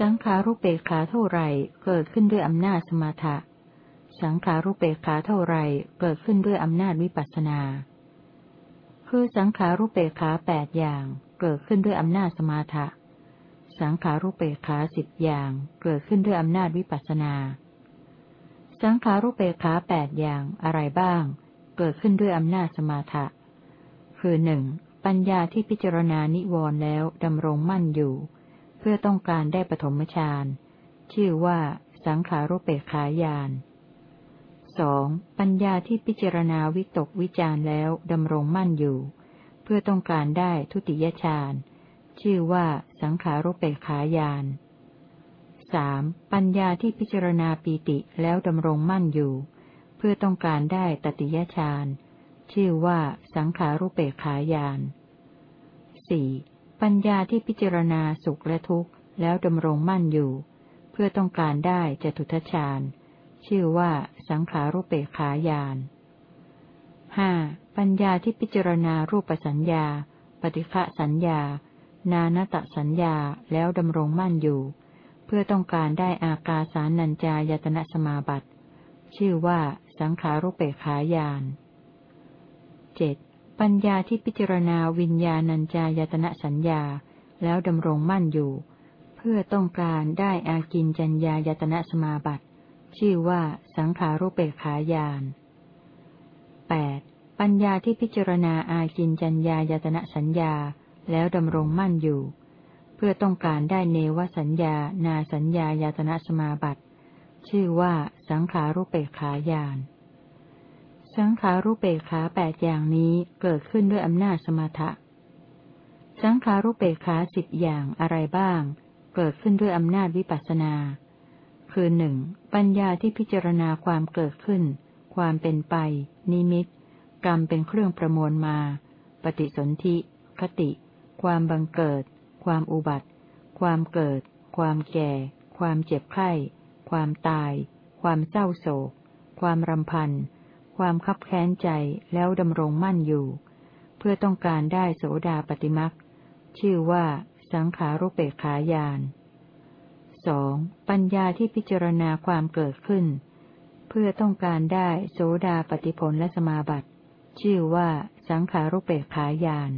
สังขารุเปกขาเท่าไรเกิดขึ้นด้วยอำนาจสมาถะ สังขารุเปกขาเท่าไรเกิดขึ้นด้วยอำนาจวิปัสนา คือสังขารุเปกขาแปดอย่าง เกิดขึ้นด้วยอำนาจสมาถะ สังขารุเปกขาสิบอย่าง เกิดขึ้นด้วยอำนาจวิปัสนา สังขารุเปกขาแปดอย่างอะไรบ้าง เกิดขึ้นด้วยอำนาจสมาถะ คือหนึ่งปัญญาที่พิจารณานิวรณ์แล้วดำรงมั่นอยู่ พื่อต้องการได้ปฐมฌานชื่อว่าสังขารุเปกขายานสองปัญญาที่พิจารณาวิตกวิจารแล้วดำรงมั่นอยู่ เพื่อต้องการได้ทุติยฌานชื่อว่าสังขารุเปกขายานสามปัญญาที่พิจารณาปีติแล้วดำรงมั่นอยู่ เพื่อต้องการได้ตติยฌานชื่อว่าสังขารุเปกขายานสี่ ปัญญาที่พิจารณาสุขและทุกข์แล้วดำรงมั่นอยู่ เพื่อต้องการได้จตุทชาญ ชื่อว่าสังขารุเปขายานห้าปัญญาที่พิจารณารูปสัญญา ปฏิฆะสัญญา นานตสัญญาแล้วดำรงมั่นอยู่ เพื่อต้องการได้อากาสานัญจายตนะสมาบัติ ชื่อว่าสังขารุเปขายานเจ็ด ปัญญาที่พิจารณาวิญญาณัญจายตนะสัญญา แล้วดำรงมั่นอยู่ เพื่อต้องการได้อากินจัญญายตนะสมาบัติ ชื่อว่าสังขารุเปกขายานแปดปัญญาที่พิจารณาอากินจัญญายตนะสัญญา แล้วดำรงมั่นอยู่ เพื่อต้องการได้เนวสัญญา นาสัญญายตนะสมาบัติ ชื่อว่าสังขารุเปกขายาน สังขารุเปกขาแปดอย่างนี้เกิดขึ้นด้วยอำนาจสมถะ สังขารุเปกขาสิบอย่างอะไรบ้าง เกิดขึ้นด้วยอำนาจวิปัสนา คือหนึ่งปัญญาที่พิจารณาความเกิดขึ้น ความเป็นไป นิมิต กรรมเป็นเครื่องประมวลมา ปฏิสนธิ คติ ความบังเกิด ความอุบัติ ความเกิด ความแก่ ความเจ็บไข้ ความตาย ความเศร้าโศก ความรำพันธ์ ความคับแค้นใจแล้วดำรงมั่นอยู่ เพื่อต้องการได้โสดาปฏิมักชื่อว่า สังขารุเปกขายานสองปัญญาที่พิจารณาความเกิดขึ้น เพื่อต้องการได้โสดาปฏิผลและสมาบัติ ชื่อว่าสังขารุเปกขายาน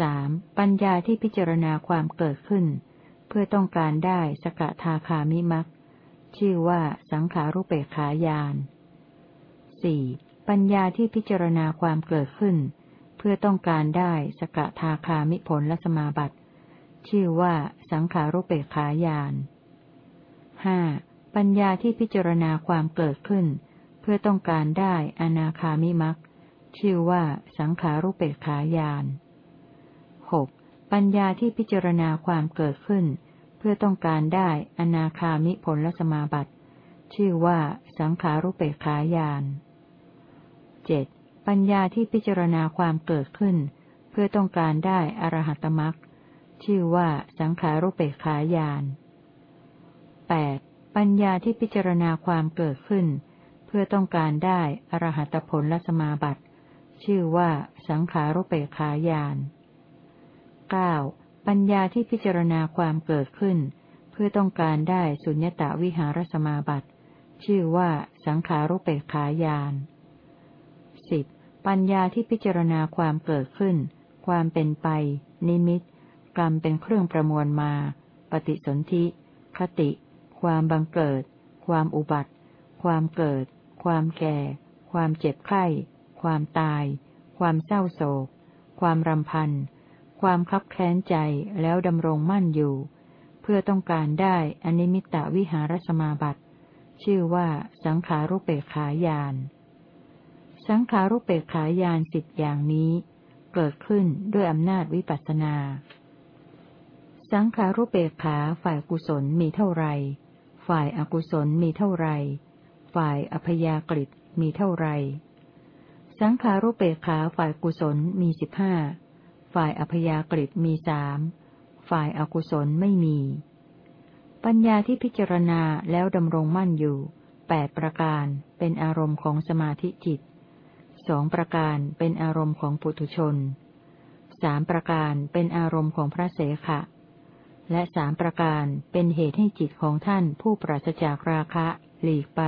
สามปัญญาที่พิจารณาความเกิดขึ้น เพื่อต้องการได้สกทาคามิมักชื่อว่าสังขารุเปกขายาน สี่ปัญญาที่พิจารณาความเกิดขึ้น เพื่อต้องการได้สกทาคามิผลและสมาบัติ ชื่อว่าสังขารุเปขายานห้าปัญญาที่พิจารณาความเกิดขึ้น เพื่อต้องการได้อนาคามิมักชื่อว่าสังขารุเปขายานหกปัญญาที่พิจารณาความเกิดขึ้น เพื่อต้องการได้อนาคามิผลและสมาบัติ ชื่อว่าสังขารุเปขายาน เจ็ดปัญญาที่พิจารณาความเกิดขึ้น เพื่อต้องการได้อรหัตมรักชื่อว่าสังขารุเปกขายานแปดปัญญาที่พิจารณาความเกิดขึ้น เพื่อต้องการได้อรหัตผลละสมาบัติ ชื่อว่าสังขารุเปกขายานเก้าปัญญาที่พิจารณาความเกิดขึ้น เพื่อต้องการได้สุญญตาวิหารสมาบัติ ชื่อว่าสังขารุเปกขายาน สิบปัญญาที่พิจารณาความเกิดขึ้น ความเป็นไป นิมิต กรรมเป็นเครื่องประมวลมา ปฏิสนธิ คติ ความบังเกิด ความอุบัติ ความเกิด ความแก่ ความเจ็บไข้ ความตาย ความเศร้าโศก ความรำพัน ความคับแค้นใจแล้วดำรงมั่นอยู่ เพื่อต้องการได้อนิมิตตวิหารสมาบัติ ชื่อว่าสังขารุเปขายาน สังขารุเปกขายานสิบอย่างนี้ เกิดขึ้นด้วยอำนาจวิปัสนา สังขารุเปกขาฝ่ายกุศลมีเท่าไร ฝ่ายอากุศลมีเท่าไร ฝ่ายอพยากฤิมีเท่าไร สังขารุเปกขาฝ่ายกุศลมีสิบห้า ฝ่ายอพยากฤิมีสาม ฝ่ายอากุศลไม่มี ปัญญาที่พิจารณาแล้วดำรงมั่นอยู่แปดประการเป็นอารมณ์ของสมาธิจิต สองประการเป็นอารมณ์ของปุถุชนสามประการเป็นอารมณ์ของพระเสขะ และสามประการเป็นเหตุให้จิตของท่านผู้ปราศจากราคะ หลีกไป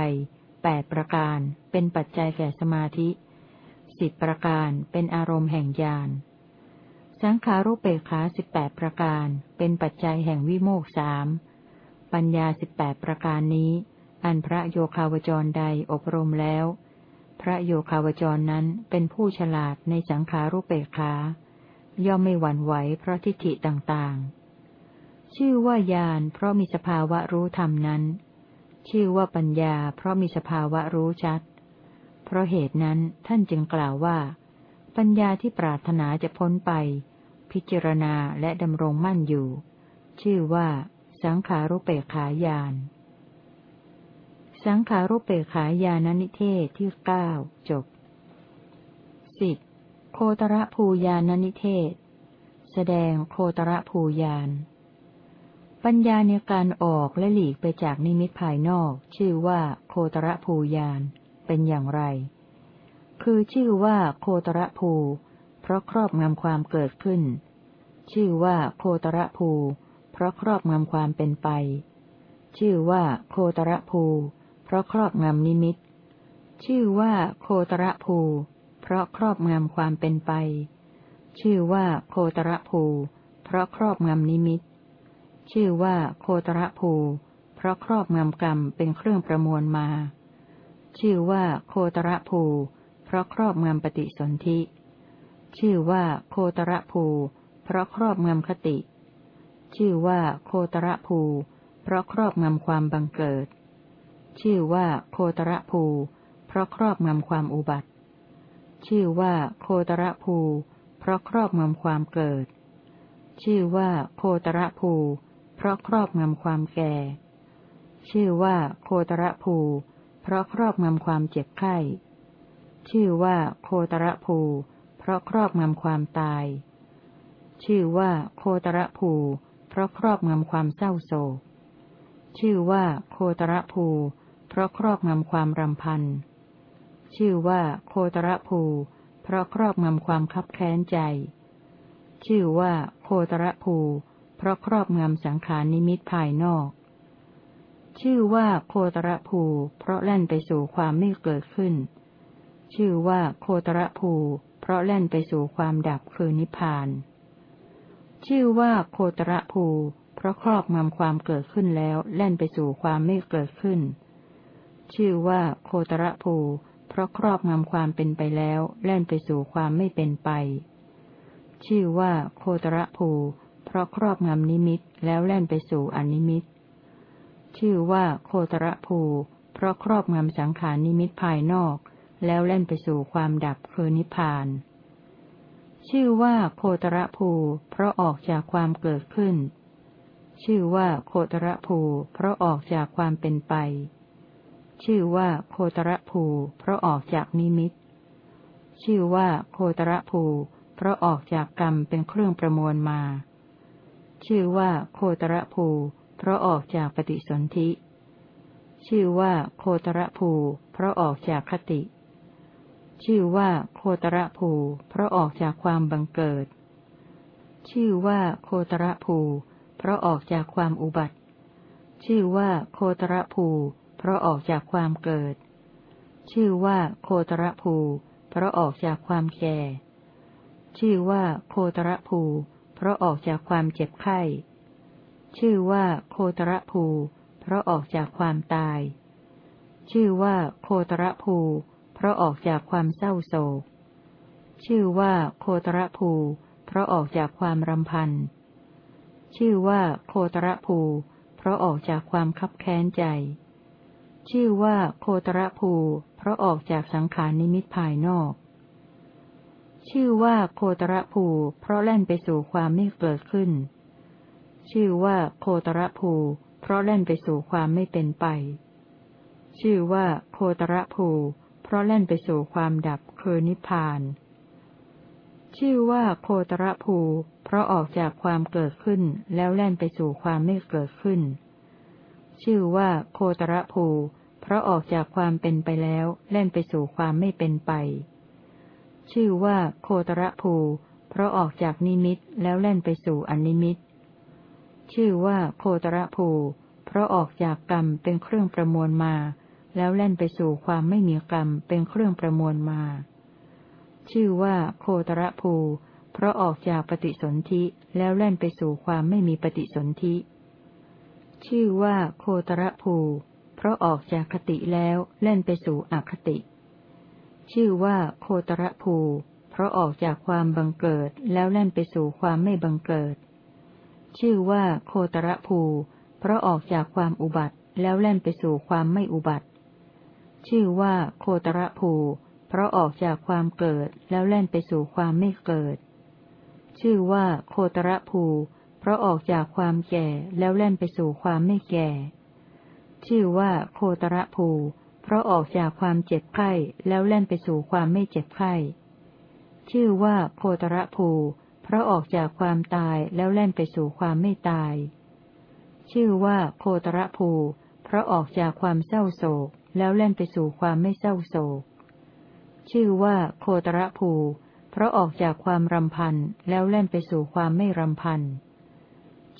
แปดประการเป็นปัจจัยแก่สมาธิสิบประการเป็นอารมณ์แห่งญาณสังขารุเปขาสิบแปดประการเป็นปัจจัยแห่งวิโมกสามปัญญาสิบแปดประการนี้ อันพระโยคาวจรใดอบรมแล้ว พระโยคาวจรนั้นเป็นผู้ฉลาดในสังขารุเปขา ย่อมไม่หวั่นไหวเพราะทิฏฐิต่างๆ ชื่อว่าญาณเพราะมีสภาวะรู้ธรรมนั้น ชื่อว่าปัญญาเพราะมีสภาวะรู้ชัด เพราะเหตุนั้นท่านจึงกล่าวว่า ปัญญาที่ปรารถนาจะพ้นไป พิจารณาและดำรงมั่นอยู่ ชื่อว่า สังขารุเปขายาน สังขารุเปขายานนิเทศที่เก้าจบสิบโคตรภูยานนิเทศ แสดงโคตรภูยาน ปัญญาในการออกและหลีกไปจากนิมิตภายนอก ชื่อว่าโคตรภูยานเป็นอย่างไร คือชื่อว่าโคตรภู เพราะครอบงำความเกิดขึ้น ชื่อว่าโคตรภู เพราะครอบงำความเป็นไป ชื่อว่าโคตรภู เพราะครอบงำนิมิต ชื่อว่าโคตรภู เพราะครอบงำความเป็นไป ชื่อว่าโคตรภู เพราะครอบงำนิมิต ชื่อว่าโคตรภู เพราะครอบงำกรรมเป็นเครื่องประมวลมา ชื่อว่าโคตรภู เพราะครอบงำปฏิสนธิ ชื่อว่าโคตรภู เพราะครอบงำคติ ชื่อว่าโคตรภู เพราะครอบงำความบังเกิด ชื่อว่าโคตรภู เพราะครอบงำความอุบัติ ชื่อว่าโคตรภู เพราะครอบงำความเกิด ชื่อว่าโคตรภู เพราะครอบงำความแก่ ชื่อว่าโคตรภู เพราะครอบงำความเจ็บไข้ ชื่อว่าโคตรภู เพราะครอบงำความตาย ชื่อว่าโคตรภู เพราะครอบงำความเศร้าโศกชื่อว่าโคตรภู ราะครอบงำความรำพัน ชื่อว่าโคตรภู เพราะครอบงำความคับแค้นใจ ชื่อว่าโคตรภู เพราะครอบงำสังขารนิมิตภายนอก ชื่อว่าโคตรภู เพราะแล่นไปสู่ความไม่เกิดขึ้น ชื่อว่าโคตรภู เพราะแล่นไปสู่ความดับคือนิพพาน ชื่อว่าโคตรภูเพราะครอบงำความเกิดขึ้นแล้วแล่นไปสู่ความไม่เกิดขึ้น ชื่อว่าโคตรภู เพราะครอบงำความเป็นไปแล้วแล่นไปสู่ความไม่เป็นไป ชื่อว่าโคตรภู เพราะครอบงำนิมิตแล้วแล่นไปสู่อนิมิต ชื่อว่าโคตรภู เพราะครอบงำสังขารนิมิตภายนอก แล้วแล่นไปสู่ความดับคือนิพพาน ชื่อว่าโคตรภู เพราะออกจากความเกิดขึ้น ชื่อว่าโคตรภู เพราะออกจากความเป็นไป ชื่อว่าโคตรภู เพราะออกจากนิมิต ชื่อว่าโคตรภู เพราะออกจากกรรมเป็นเครื่องประมวลมา ชื่อว่าโคตรภู เพราะออกจากปฏิสนธิ ชื่อว่าโคตรภู เพราะออกจากคติ ชื่อว่าโคตรภู เพราะออกจากความบังเกิด ชื่อว่าโคตรภู เพราะออกจากความอุบัติ ชื่อว่าโคตรภู เพราะออกจากความเกิด ชื่อว่าโคตรภู เพราะออกจากความแก่ ชื่อว่าโคตรภู เพราะออกจากความเจ็บไข้ ชื่อว่าโคตรภู เพราะออกจากความตาย ชื่อว่าโคตรภู เพราะออกจากความเศร้าโศก ชื่อว่าโคตรภู เพราะออกจากความรำพัน ชื่อว่าโคตรภู เพราะออกจากความคับแค้นใจ ชื่อว่าโคตรภู เพราะออกจากสังขารนิมิตภายนอก ชื่อว่าโคตรภู เพราะแล่นไปสู่ความไม่เกิดขึ้น ชื่อว่าโคตรภู เพราะแล่นไปสู่ความไม่เป็นไป ชื่อว่าโคตรภู เพราะแล่นไปสู่ความดับคือนิพพาน ชื่อว่าโคตรภู เพราะออกจากความเกิดขึ้นแล้วแล่นไปสู่ความไม่เกิดขึ้นชื่อว่าโคตรภู เพราะออกจากความเป็นไปแล้วเล่นไปสู่ความไม่เป็นไป ชื่อว่าโคตรภู เพราะออกจากนิมิตแล้วเล่นไปสู่อนิมิต ชื่อว่าโคตรภู เพราะออกจากกรรมเป็นเครื่องประมวลมา แล้วแล่นไปสู่ความไม่มีกรรมเป็นเครื่องประมวลมา ชื่อว่าโคตรภู เพราะออกจากปฏิสนธิแล้วแล่นไปสู่ความไม่มีปฏิสนธิ ชื่อว่าโคตรภู เพราะออกจากคติแล้วเล่นไปสู่อคติ ชื่อว่าโคตรภู เพราะออกจากความบังเกิดแล้วเล่นไปสู่ความไม่บังเกิด ชื่อว่าโคตรภู เพราะออกจากความอุบัติแล้วแล่นไปสู่ความไม่อุบัติ ชื่อว่าโคตรภู เพราะออกจากความเกิดแล้วแล่นไปสู่ความไม่เกิด ชื่อว่าโคตรภู เพราะออกจากความแก่แล้วแล่นไปสู่ความไม่แก่ ชื่อว่าโคตรภู เพราะออกจากความเจ็บไข้แล้วแล่นไปสู่ความไม่เจ็บไข้ ชื่อว่าโคตรภู เพราะออกจากความตายแล้วแล่นไปสู่ความไม่ตาย ชื่อว่าโคตรภู เพราะออกจากความเศร้าโศก แล้วแล่นไปสู่ความไม่เศร้าโศก ชื่อว่าโคตรภู เพราะออกจากความรำพันแล้วแล่นไปสู่ความไม่รำพัน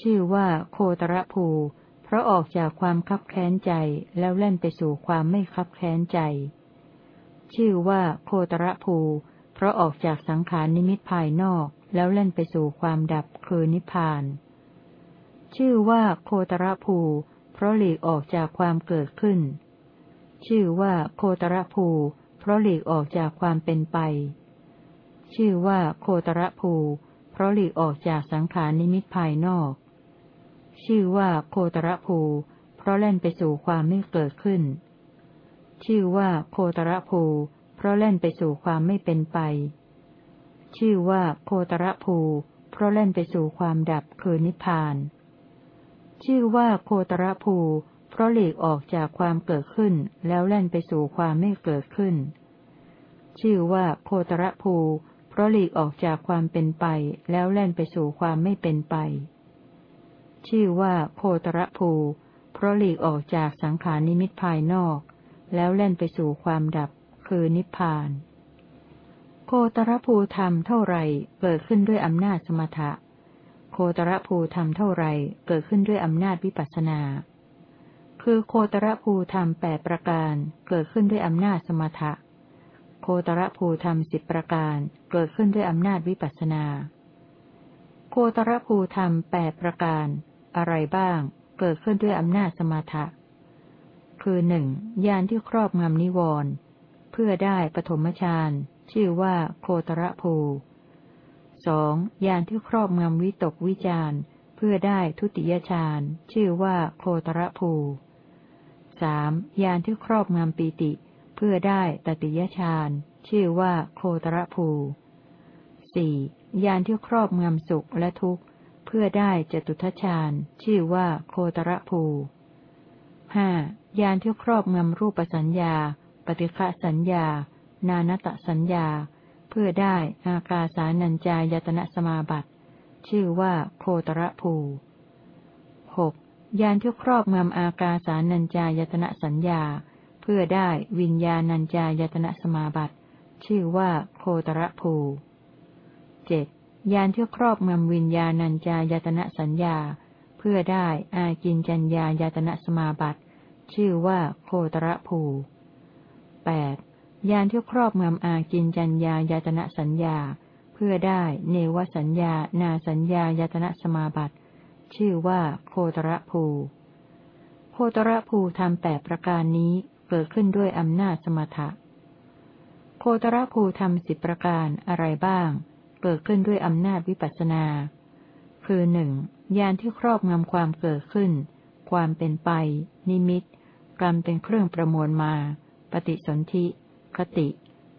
ชื่อว่าโคตรภู เพราะออกจากความคับแค้นใจแล้วแล่นไปสู่ความไม่คับแค้นใจ ชื่อว่าโคตรภู เพราะออกจากสังขารนิมิตภายนอกแล้วเล่นไปสู่ความดับคือนิพพาน ชื่อว่าโคตรภู เพราะหลีกออกจากความเกิดขึ้น ชื่อว่าโคตรภู เพราะหลีกออกจากความเป็นไป ชื่อว่าโคตรภู เพราะหลีกออกจากสังขารนิมิตภายนอก ชื่อว่าโคตรภู เพราะเล่นไปสู่ความไม่เกิดขึ้น ชื่อว่าโคตรภู เพราะเล่นไปสู่ความไม่เป็นไป ชื่อว่าโคตรภู เพราะเล่นไปสู่ความดับคือนิพพาน ชื่อว่าโคตรภู เพราะหลีกออกจากความเกิดขึ้น แล้วเล่นไปสู่ความไม่เกิดขึ้น ชื่อว่าโคตรภู เพราะหลีกออกจากความเป็นไป แล้วเล่นไปสู่ความไม่เป็นไป ชื่อว่าโคตรภู เพราะหลีกออกจากสังขารนิมิตภายนอก แล้วเล่นไปสู่ความดับ คือนิพพาน โคตรภูธรรมเท่าไรเกิดขึ้นด้วยอำนาจสมถะ โคตรภูธรรมเท่าไรเกิดขึ้นด้วยอำนาจวิปัสนา คือโคตรภูธรรมแปดประการเกิดขึ้นด้วยอำนาจสมถะ โคตรภูธรรมสิบประการเกิดขึ้นด้วยอำนาจวิปัสนาโคตรภูธรรมแปดประการ อะไรบ้าง เกิดขึ้นด้วยอำนาจสมถะคือหนึ่งยานที่ครอบงำนิวรณ์เพื่อได้ปฐมฌานชื่อว่าโคตรภูสองยานที่ครอบงำวิตกวิจารเพื่อได้ทุติยฌานชื่อว่าโคตรภูสามยานที่ครอบงำปีติ เพื่อได้ตติยฌานชื่อว่าโคตรภูสี่ยานที่ครอบงำสุขและทุกข์ เพื่อได้จตุทชาญ ชื่อว่าโคตรภูห้ายานที่ครอบงำรูปสัญญา ปฏิฆะสัญญา นานตสัญญา เพื่อได้อากาสานัญจายตนะสมาบัติ ชื่อว่าโคตรภูหกยานที่ครอบงำอากาสานัญจายตนะสัญญา เพื่อได้วิญญาณัญจายตนะสมาบัติ ชื่อว่าโคตรภูเจ็ด ยานที่ครอบงำวิญญาณัญจายตนะสัญญา เพื่อได้อากินจัญญายตนะสมาบัติ ชื่อว่าโคตรภูแปดยานที่ครอบงำอากินจัญญายตนะสัญญา เพื่อได้เนวสัญญา นาสัญญายตนะสมาบัติ ชื่อว่าโคตรภูโคตรภูทำแปดประการนี้เกิดขึ้นด้วยอำนาจสมถะ โคตรภูทำสิบประการอะไรบ้าง เกิดขึ้นด้วยอำนาจวิปัสนา คือหนึ่งยานที่ครอบงำความเกิดขึ้น ความเป็นไป นิมิต กรรมเป็นเครื่องประมวลมา ปฏิสนธิ คติ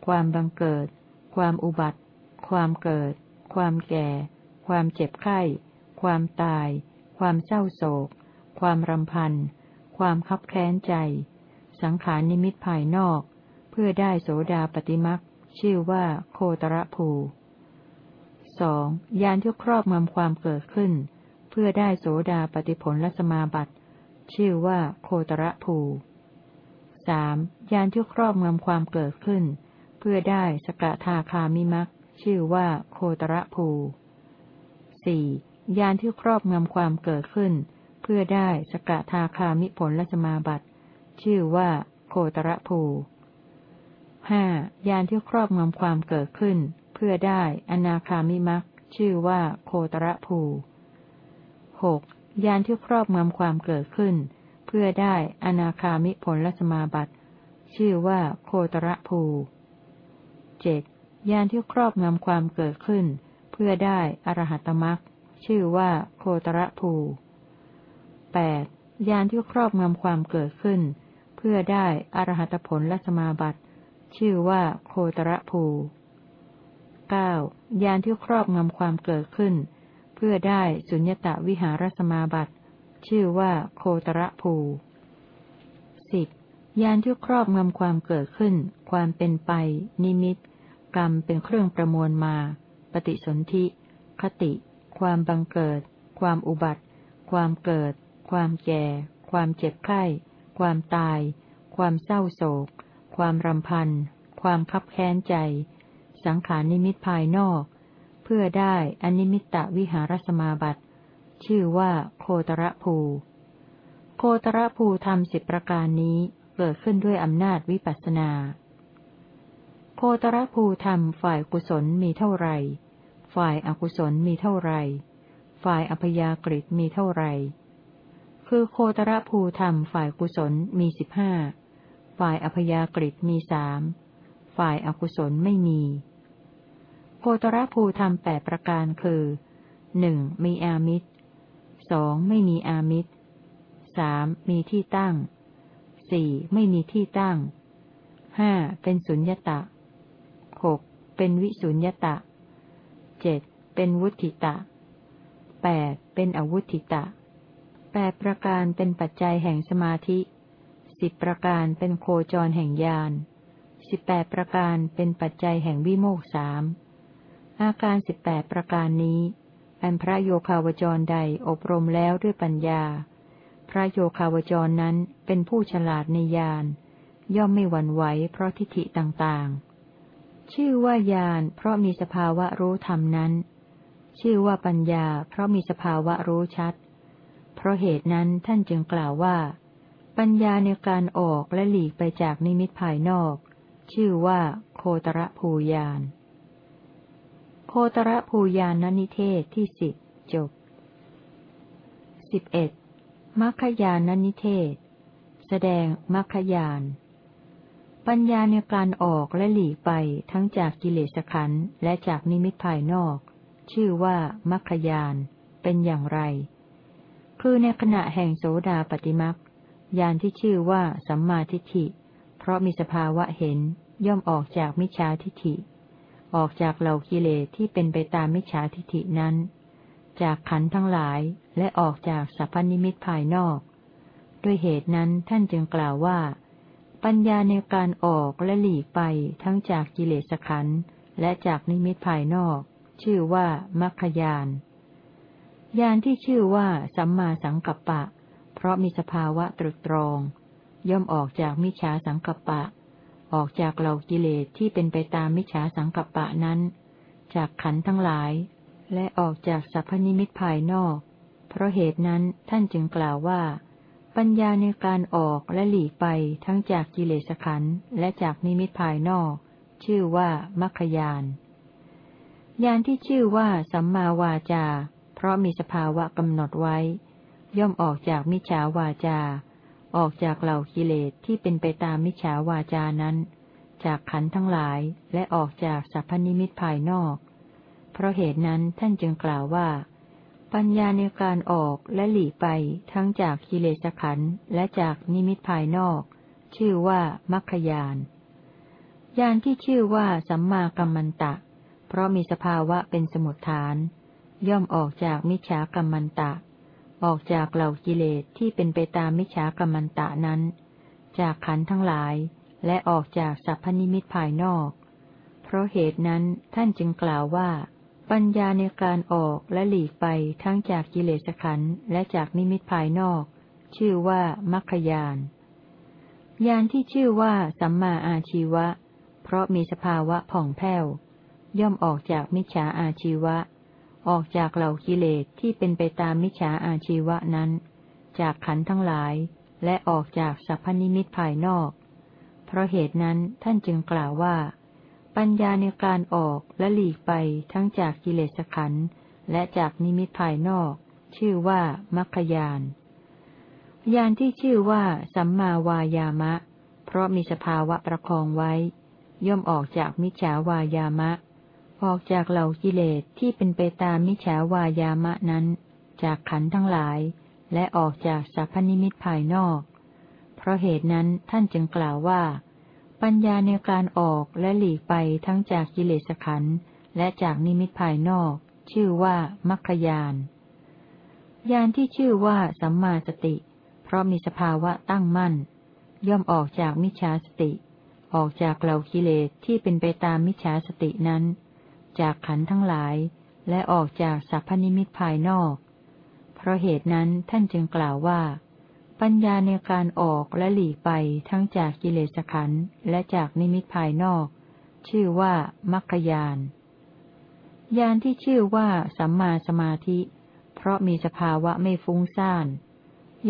ความบังเกิด ความอุบัติ ความเกิด ความแก่ ความเจ็บไข้ ความตาย ความเศร้าโศก ความรำพัน ความคับแค้นใจ สังขารนิมิตภายนอก เพื่อได้โสดาปฏิมักชื่อว่าโคตรภู สองยานที่ครอบงำความเกิดขึ้น เพื่อได้โสดาปฏิผลและสมาบัติ ชื่อว่าโคตรภูสามยานที่ครอบงำความเกิดขึ้น เพื่อได้สกทาคามิมักชื่อว่าโคตรภูสี่ยานที่ครอบงำความเกิดขึ้น เพื่อได้สกทาคามิผลละสมาบัติ ชื่อว่าโคตรภูห้ายานที่ครอบงำความเกิดขึ้น พื่อได้อนาคามิมักชื่อว่าโคตรภูหกยานที่ครอบงำความเกิดขึ้น เพื่อได้อนาคามิผลละสมาบัติชื่อว่าโคตรภูเจ็ดยานที่ครอบงำความเกิดขึ้น เพื่อได้อรหัตมักชื่อว่าโคตรภูแปดยานที่ครอบงำความเกิดขึ้น เพื่อได้อรหัตผลและสมาบัติชื่อว่าโคตรภู เก้ายานที่ครอบงำความเกิดขึ้น เพื่อได้สุญญตาวิหารสมาบัติ ชื่อว่าโคตรภูสิบยานที่ครอบงำความเกิดขึ้น ความเป็นไป นิมิต กรรมเป็นเครื่องประมวลมา ปฏิสนธิ คติ ความบังเกิด ความอุบัติ ความเกิด ความแก่ ความเจ็บไข้ ความตาย ความเศร้าโศก ความรำพัน ความคับแค้นใจ สังขารนิมิตภายนอก เพื่อได้อนิมิตตวิหารสมาบัติ ชื่อว่าโคตรภู โคตรภูธรรมสิบประการนี้เกิดขึ้นด้วยอำนาจวิปัสสนา โคตรภูธรรมฝ่ายกุศลมีเท่าไหร่ ฝ่ายอกุศลมีเท่าไหร่ ฝ่ายอภยากฤิมีเท่าไหร่ คือโคตรภูธรรมฝ่ายกุศลมีสิบห้าฝ่ายอภยากฤิมีสามฝ่ายอกุศลไม่มี โคตรภูธรรมแปดประการคือหนึ่งมีอามิตรสองไม่มีอามิตรสามมีที่ตั้งสี่ไม่มีที่ตั้งห้าเป็นสุญญตะหกเป็นวิสุญญตะเจ็ดเป็นวุติตะแปดเป็นอวุติตะแปดประการเป็นปัจจัยแห่งสมาธิสิบประการเป็นโคจรแห่งญาณสิบแปดประการเป็นปัจจัยแห่งวิโมกสาม อาการสิบแปดประการนี้ อันพระโยคาวจรใดอบรมแล้วด้วยปัญญา พระโยคาวจรนั้นเป็นผู้ฉลาดในญาณย่อมไม่หวั่นไหวเพราะทิฏฐิต่างๆ ชื่อว่าญาณเพราะมีสภาวะรู้ธรรมนั้น ชื่อว่าปัญญา เพราะมีสภาวะรู้ชัด เพราะเหตุนั้นท่านจึงกล่าวว่า ปัญญาในการออกและหลีกไปจากนิมิตภายนอก ชื่อว่าโคตรภูยาน โคตรภูยานนิเทศที่สิบจบสิบเอ็ดมัคคยานนิเทศ แสดงมัคคยาน ปัญญาในการออกและหลีกไปทั้งจากกิเลสขันและจากนิมิตภายนอก ชื่อว่ามัคคยาน เป็นอย่างไร คือในขณะแห่งโสดาปฏิมักยานที่ชื่อว่าสัมมาทิฏฐิ เพราะมีสภาวะเห็นย่อมออกจากมิจฉาทิฏฐิ ออกจากเหล่ากิเลสที่เป็นไปตามมิจฉาทิฏฐินั้น จากขันทั้งหลายและออกจากสัพพนิมิตภายนอก ด้วยเหตุนั้นท่านจึงกล่าวว่า ปัญญาในการออกและหลีกไปทั้งจากกิเลสขันและจากนิมิตภายนอก ชื่อว่ามัคคยานยานที่ชื่อว่าสัมมาสังกัปปะ เพราะมีสภาวะตรึกตรอง ย่อมออกจากมิจฉาสังกัปปะ ออกจากเหล่ากิเลสที่เป็นไปตามมิจฉาสังกัปปะนั้น จากขันทั้งหลาย และออกจากสัพพนิมิตภายนอก เพราะเหตุนั้นท่านจึงกล่าวว่า ปัญญาในการออกและหลีกไปทั้งจากกิเลสขันและจากนิมิตภายนอก ชื่อว่ามัคคยานยานที่ชื่อว่าสัมมาวาจา เพราะมีสภาวะกำหนดไว้ ย่อมออกจากมิจฉาวาจา ออกจากเหล่ากิเลสที่เป็นไปตามมิจฉาวาจานั้น จากขันทั้งหลายและออกจากสัพพนิมิตภายนอก เพราะเหตุนั้นท่านจึงกล่าวว่า ปัญญาในการออกและหลีไปทั้งจากกิเลสขันและจากนิมิตภายนอก ชื่อว่ามัคคยานยานที่ชื่อว่าสัมมากัมมันตะ เพราะมีสภาวะเป็นสมุทฐาน ย่อมออกจากมิจฉากัมมันตะ ออกจากเหล่ากิเลสที่เป็นไปตามมิจฉากัมมันตะนั้น จากขันทั้งหลาย และออกจากสัพพนิมิตภายนอก เพราะเหตุนั้นท่านจึงกล่าวว่า ปัญญาในการออกและหลีกไปทั้งจากกิเลสขันและจากนิมิตภายนอก ชื่อว่ามัคคยานยานที่ชื่อว่าสัมมาอาชีวะ เพราะมีสภาวะผ่องแผ้ว ย่อมออกจากมิจฉาอาชีวะ ออกจากเหล่ากิเลสที่เป็นไปตามมิจฉาอาชีวะนั้น จากขันธ์ทั้งหลาย และออกจากสัพพนิมิตภายนอก เพราะเหตุนั้นท่านจึงกล่าวว่า ปัญญาในการออกและหลีกไปทั้งจากกิเลสขันธ์และจากนิมิตภายนอก ชื่อว่ามัคคยานยานที่ชื่อว่าสัมมาวายามะ เพราะมีสภาวะประคองไว้ ย่อมออกจากมิจฉาวายามะ ออกจากเหล่ากิเลสที่เป็นไปตามมิจฉาวายามะนั้น จากขันทั้งหลาย และออกจากสัพพนิมิตภายนอก เพราะเหตุนั้นท่านจึงกล่าวว่า ปัญญาในการออกและหลีกไปทั้งจากกิเลสขันและจากนิมิตภายนอก ชื่อว่ามัคคยานยานที่ชื่อว่าสัมมาสติ เพราะมีสภาวะตั้งมั่น ย่อมออกจากมิจฉาสติ ออกจากเหล่ากิเลสที่เป็นไปตามมิจฉาสตินั้น จากขันทั้งหลาย และออกจากสัพพนิมิตภายนอก เพราะเหตุนั้นท่านจึงกล่าวว่า ปัญญาในการออกและหลีกไปทั้งจากกิเลสขันและจากนิมิตภายนอก ชื่อว่ามัคคยานยานที่ชื่อว่าสัมมาสมาธิ เพราะมีสภาวะไม่ฟุ้งซ่าน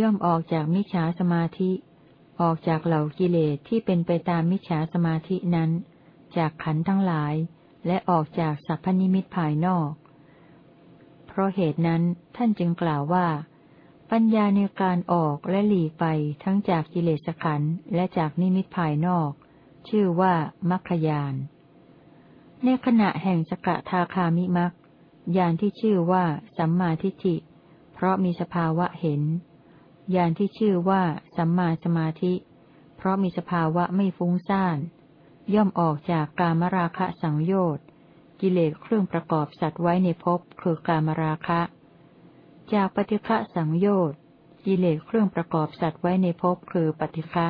ย่อมออกจากมิจฉาสมาธิ ออกจากเหล่ากิเลสที่เป็นไปตามมิจฉาสมาธินั้น จากขันทั้งหลาย และออกจากสัพพนิมิตภายนอก เพราะเหตุนั้นท่านจึงกล่าวว่า ปัญญาในการออกและหลีกไปทั้งจากกิเลสขันและจากนิมิตภายนอก ชื่อว่ามัคคยาน ในขณะแห่งสกทาคามิมักยานที่ชื่อว่าสัมมาทิฏฐิ เพราะมีสภาวะเห็นญาณที่ชื่อว่าสัมมาสมาธิ เพราะมีสภาวะไม่ฟุ้งซ่าน ย่อมออกจากกามราคะสังโยชน์กิเลสเครื่องประกอบสัตว์ไว้ในภพคือกามราคะ จากปฏิฆะสังโยชน์กิเลสเครื่องประกอบสัตว์ไว้ในภพคือปฏิฆะ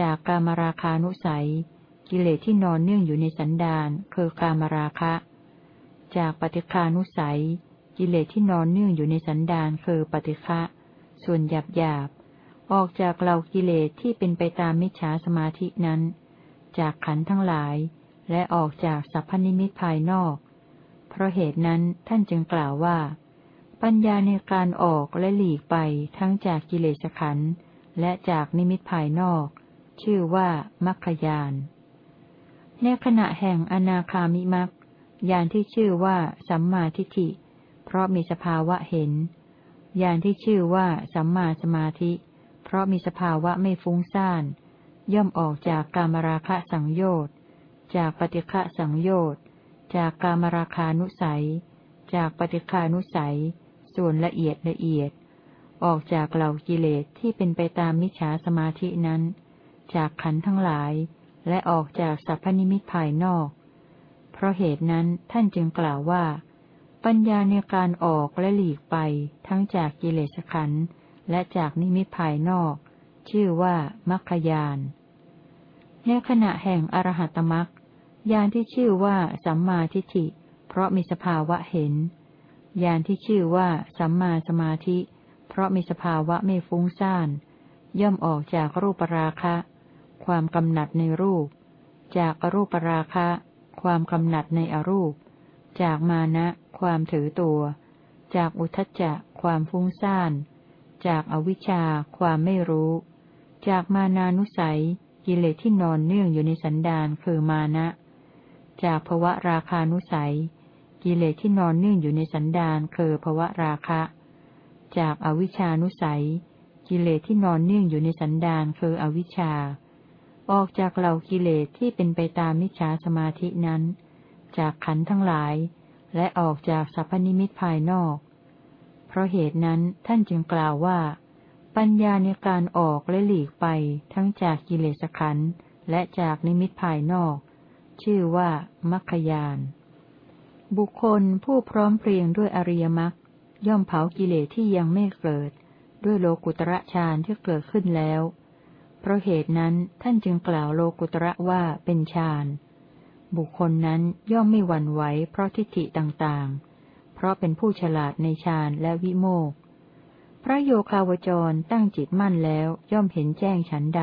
จากกามราคานุสัย กิเลสที่นอนเนื่องอยู่ในสันดานคือกามราคะ จากปฏิฆานุสัย กิเลสที่นอนเนื่องอยู่ในสันดานคือปฏิฆะส่วนหยาบหยาบออกจากเหล่ากิเลสที่เป็นไปตามมิจฉาสมาธินั้น จากขันทั้งหลาย และออกจากสัพพนิมิตภายนอก เพราะเหตุนั้นท่านจึงกล่าวว่า ปัญญาในการออกและหลีกไปทั้งจากกิเลสขันธ์และจากนิมิตภายนอก ชื่อว่ามัคคยาน ในขณะแห่งอนาคามิมักยานที่ชื่อว่าสัมมาทิฏฐิ เพราะมีสภาวะเห็นญาณที่ชื่อว่าสัมมาสมาธิ เพราะมีสภาวะไม่ฟุ้งซ่าน ย่อมออกจากกามราคะสังโยชน์ จากปฏิฆะสังโยชน์ จากกามราคานุสัย จากปฏิฆานุสัย ส่วนละเอียดละเอียด ออกจากเหล่ากิเลสที่เป็นไปตามมิจฉาสมาธินั้น จากขันทั้งหลาย และออกจากสัพพนิมิตภายนอก เพราะเหตุนั้นท่านจึงกล่าวว่า ปัญญาในการออกและหลีกไปทั้งจากกิเลสขันและจากนิมิตภายนอก ชื่อว่ามัคคยาน ในขณะแห่งอรหัตมัคยานที่ชื่อว่าสัมมาทิฏฐิ เพราะมีสภาวะเห็น ยานที่ชื่อว่าสัมมาสมาธิ เพราะมีสภาวะไม่ฟุ้งซ่าน ย่อมออกจากรูปราคะ ความกำหนัดในรูป จากอรูปราคะ ความกำหนัดในอรูป จากมานะ ความถือตัว จากอุทจจะ ความฟุ้งซ่าน จากอวิชชา ความไม่รู้ จากมานานุสัย กิเลสที่นอนเนื่องอยู่ในสันดานคือมานะ จากภวะราคานุสัย กิเลสที่นอนเนื่องอยู่ในสันดานคือภวะราคะ จากอวิชานุสัย กิเลสที่นอนเนื่องอยู่ในสันดานคืออวิชชา ออกจากเหล่ากิเลสที่เป็นไปตามมิจฉาสมาธินั้น จากขันธ์ทั้งหลาย และออกจากสัพพนิมิตภายนอก เพราะเหตุนั้นท่านจึงกล่าวว่า ปัญญาในการออกและหลีกไปทั้งจากกิเลสขันธ์และจากนิมิตภายนอก ชื่อว่ามัคคญาณ บุคคลผู้พร้อมเพรียงด้วยอริยมรรคย่อมเผากิเลสที่ยังไม่เกิด ด้วยโลกุตระฌานที่เกิดขึ้นแล้ว เพราะเหตุนั้นท่านจึงกล่าวโลกุตระว่าเป็นฌาน บุคคลนั้นย่อมไม่หวั่นไหวเพราะทิฏฐิต่างๆ เพราะเป็นผู้ฉลาดในฌานและวิโมก พระโยคาวจรตั้งจิตมั่นแล้วย่อมเห็นแจ้งฉันใด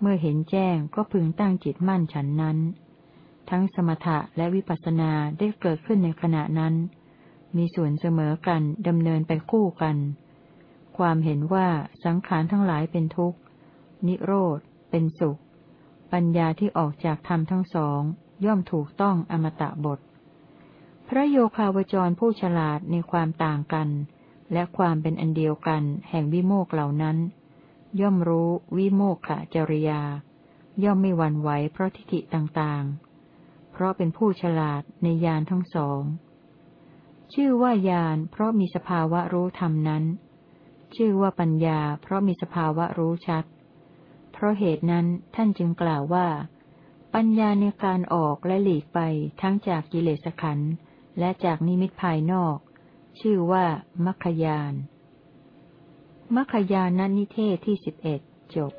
เมื่อเห็นแจ้งก็พึงตั้งจิตมั่นฉันนั้น ทั้งสมถะและวิปัสสนาได้เกิดขึ้นในขณะนั้น มีส่วนเสมอกันดำเนินไปคู่กัน ความเห็นว่าสังขารทั้งหลายเป็นทุกข์ นิโรธ เป็นสุข ปัญญาที่ออกจากธรรมทั้งสอง ย่อมถูกต้องอมตะบท พระโยคาวจรผู้ฉลาดในความต่างกัน และความเป็นอันเดียวกันแห่งวิโมกเหล่านั้น ย่อมรู้วิโมกขจริยา ย่อมไม่หวั่นไหวเพราะทิฏฐิต่างๆ เพราะเป็นผู้ฉลาดในยานทั้งสอง ชื่อว่าญาณเพราะมีสภาวะรู้ธรรมนั้น ชื่อว่าปัญญา เพราะมีสภาวะรู้ชัด เพราะเหตุนั้นท่านจึงกล่าวว่า ปัญญาในการออกและหลีกไปทั้งจากกิเลสขันธ์และจากนิมิตภายนอก ชื่อว่ามัคคยาน มัคคยานนิเทศที่สิบเอ็ดจบ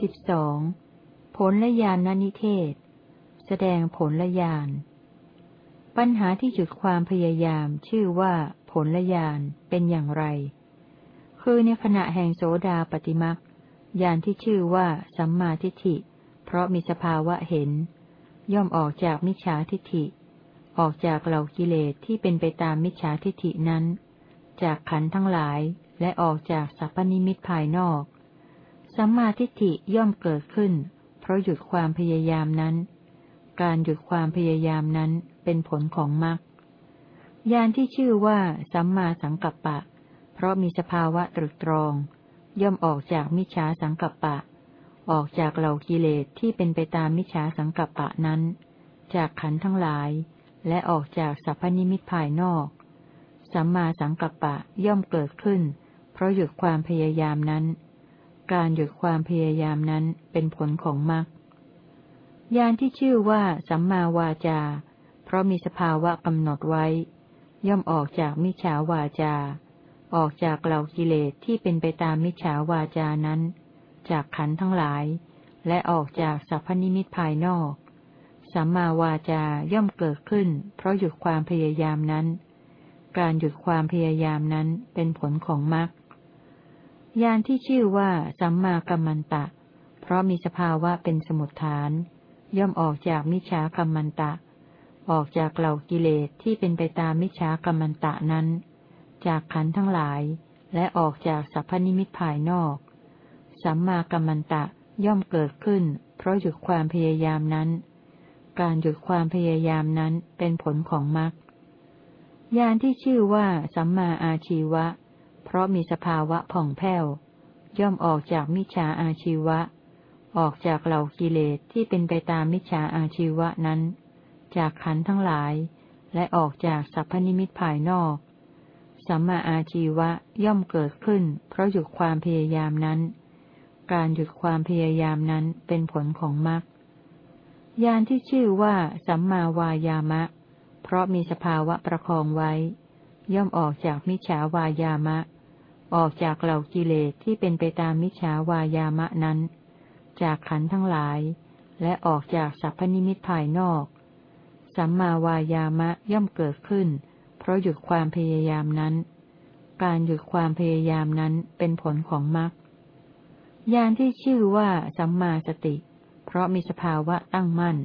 สิบสองผลและญาณนิเทศ แสดงผลและญาณปัญหาที่จุดความพยายามชื่อว่า ผลและญาณเป็นอย่างไร คือในขณะแห่งโสดาปฏิมักญาณที่ชื่อว่าสัมมาทิฏฐิ เพราะมีสภาวะเห็น ย่อมออกจากมิจฉาทิฏฐิ ออกจากเหล่ากิเลสที่เป็นไปตามมิจฉาทิฏฐินั้น จากขันทั้งหลายและออกจากสัพพนิมิตภายนอก สัมมาทิฏฐิย่อมเกิดขึ้น เพราะหยุดความพยายามนั้น การหยุดความพยายามนั้นเป็นผลของมรรค ญาณที่ชื่อว่า สัมมาสังกัปปะ เพราะมีสภาวะตรึกตรอง ย่อมออกจากมิจฉาสังกัปปะ ออกจากเหล่ากิเลสที่เป็นไปตามมิจฉาสังกัปปะนั้น จากขันทั้งหลาย และออกจากสัพพนิมิตภายนอก สัมมาสังกัปปะย่อมเกิดขึ้น เพราะหยุดความพยายามนั้น การหยุดความพยายามนั้นเป็นผลของมรรคญาณที่ชื่อว่า สัมมาวาจา เพราะมีสภาวะกำหนดไว้ ย่อมออกจากมิจฉาวาจา ออกจากเหล่ากิเลสที่เป็นไปตามมิจฉาวาจานั้น จากขันทั้งหลาย และออกจากสัพพนิมิตภายนอก สัมมาวาจาย่อมเกิดขึ้น เพราะหยุดความพยายามนั้น การหยุดความพยายามนั้นเป็นผลของมรรคญาณที่ชื่อว่าสัมมากัมมันตะ เพราะมีสภาวะเป็นสมุทฐาน ย่อมออกจากมิจฉากัมมันตะ ออกจากเหล่ากิเลสที่เป็นไปตามมิจฉากัมมันตะนั้น จากขันทั้งหลาย และออกจากสัพพนิมิตภายนอก สัมมากัมมันตะย่อมเกิดขึ้น เพราะหยุดความพยายามนั้น การหยุดความพยายามนั้นเป็นผลของมรรคญาณที่ชื่อว่าสัมมาอาชีวะ เพราะมีสภาวะผ่องแผ้ว ย่อมออกจากมิจฉาอาชีวะ ออกจากเหล่ากิเลสที่เป็นไปตามมิจฉาอาชีวะนั้น จากขันทั้งหลาย และออกจากสัพพนิมิตภายนอก สัมมาอาชีวะย่อมเกิดขึ้น เพราะหยุดความพยายามนั้น การหยุดความพยายามนั้นเป็นผลของมรรคยานที่ชื่อว่าสัมมาวายามะ เพราะมีสภาวะประคองไว้ ย่อมออกจากมิจฉาวายามะ ออกจากเหล่ากิเลสที่เป็นไปตามมิจฉาวายามะนั้น จากขันทั้งหลาย และออกจากสัพพนิมิตภายนอก สัมมาวายามะย่อมเกิดขึ้น เพราะหยุดความพยายามนั้น การหยุดความพยายามนั้นเป็นผลของมรรคญาณที่ชื่อว่าสัมมาสติ เพราะมีสภาวะตั้งมั่น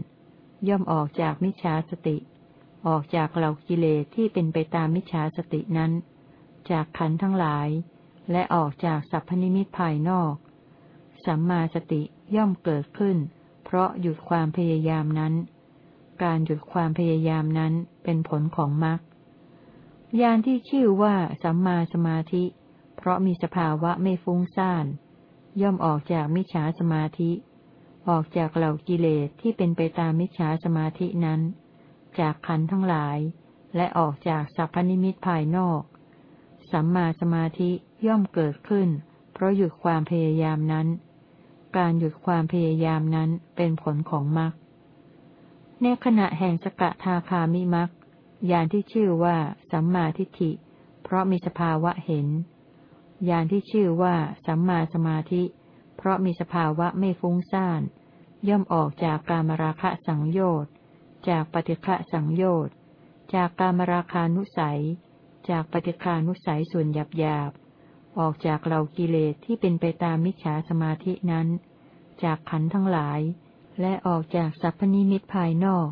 ย่อมออกจากมิจฉาสติ ออกจากเหล่ากิเลสที่เป็นไปตามมิจฉาสตินั้น จากขันธ์ทั้งหลาย และออกจากสัพพนิมิตภายนอก สัมมาสติย่อมเกิดขึ้น เพราะหยุดความพยายามนั้น การหยุดความพยายามนั้นเป็นผลของมรรคญาณที่ชื่อว่าสัมมาสมาธิ เพราะมีสภาวะไม่ฟุ้งซ่าน ย่อมออกจากมิจฉาสมาธิ ออกจากเหล่ากิเลสที่เป็นไปตามมิจฉาสมาธินั้น จากขันทั้งหลาย และออกจากสัพพนิมิตภายนอก สัมมาสมาธิย่อมเกิดขึ้น เพราะหยุดความพยายามนั้น การหยุดความพยายามนั้นเป็นผลของมรรค ในขณะแห่งสกทาคามิมรรคยานที่ชื่อว่า สัมมาทิฏฐิ เพราะมีสภาวะเห็นยานที่ชื่อว่า สัมมาสมาธิ เพราะมีสภาวะไม่ฟุ้งซ่าน ย่อมออกจากกามราคะสังโยชน์ จากปฏิฆะสังโยชน์ จากกามราคานุสัย จากปฏิคานุสัยส่วนหยาบหยาบออกจากเหล่ากิเลสที่เป็นไปตามมิจฉาสมาธินั้น จากขันธ์ทั้งหลาย และออกจากสัพพนิมิตภายนอก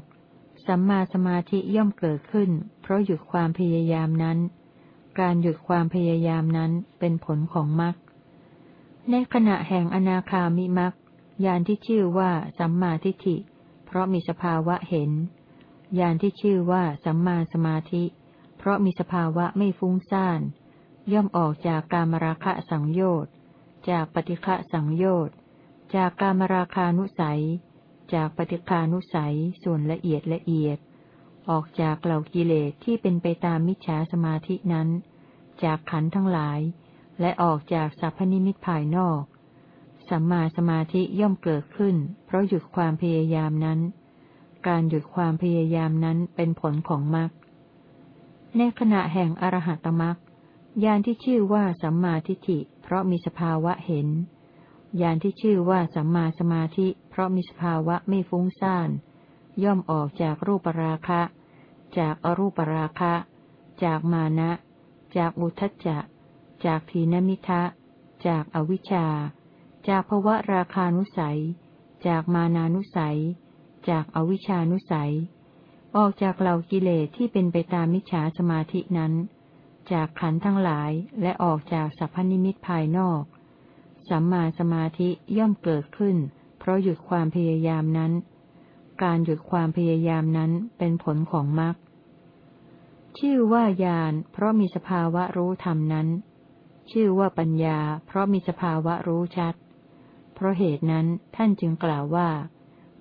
สัมมาสมาธิย่อมเกิดขึ้น เพราะหยุดความพยายามนั้น การหยุดความพยายามนั้นเป็นผลของมรรคในขณะแห่งอนาคามิมรรคยานที่ชื่อว่าสัมมาทิฏฐิ เพราะมีสภาวะเห็น ยานที่ชื่อว่าสัมมาสมาธิ เพราะมีสภาวะไม่ฟุ้งซ่าน ย่อมออกจากกามราคะสังโยชน์ จากปฏิฆะสังโยชน์ จากกามราคานุสัย จากปฏิคานุสัยส่วนละเอียดละเอียด ออกจากเหล่ากิเลสที่เป็นไปตามมิจฉาสมาธินั้น จากขันธ์ทั้งหลาย และออกจากสัพพนิมิตภายนอก สัมมาสมาธิย่อมเกิดขึ้น เพราะหยุดความพยายามนั้น การหยุดความพยายามนั้นเป็นผลของมรรคในขณะแห่งอรหัตมรรคยานที่ชื่อว่าสัมมาทิฏฐิ เพราะมีสภาวะเห็น ยานที่ชื่อว่าสัมมาสมาธิ เพราะมีสภาวะไม่ฟุ้งซ่าน ย่อมออกจากรูปราคะ จากอรูปราคะ จากมานะ จากอุทจจะ จากทีนมิทะ จากอวิชชา จากภวะราคานุสัย จากมานานุสัย จากอวิชานุสัย ออกจากเหล่ากิเลสที่เป็นไปตามมิจฉาสมาธินั้น จากขันธ์ทั้งหลายและออกจากสัพพนิมิตภายนอก สัมมาสมาธิย่อมเกิดขึ้น เพราะหยุดความพยายามนั้น การหยุดความพยายามนั้นเป็นผลของมรรคชื่อว่าญาณเพราะมีสภาวะรู้ธรรมนั้น ชื่อว่าปัญญา เพราะมีสภาวะรู้ชัด เพราะเหตุนั้นท่านจึงกล่าวว่า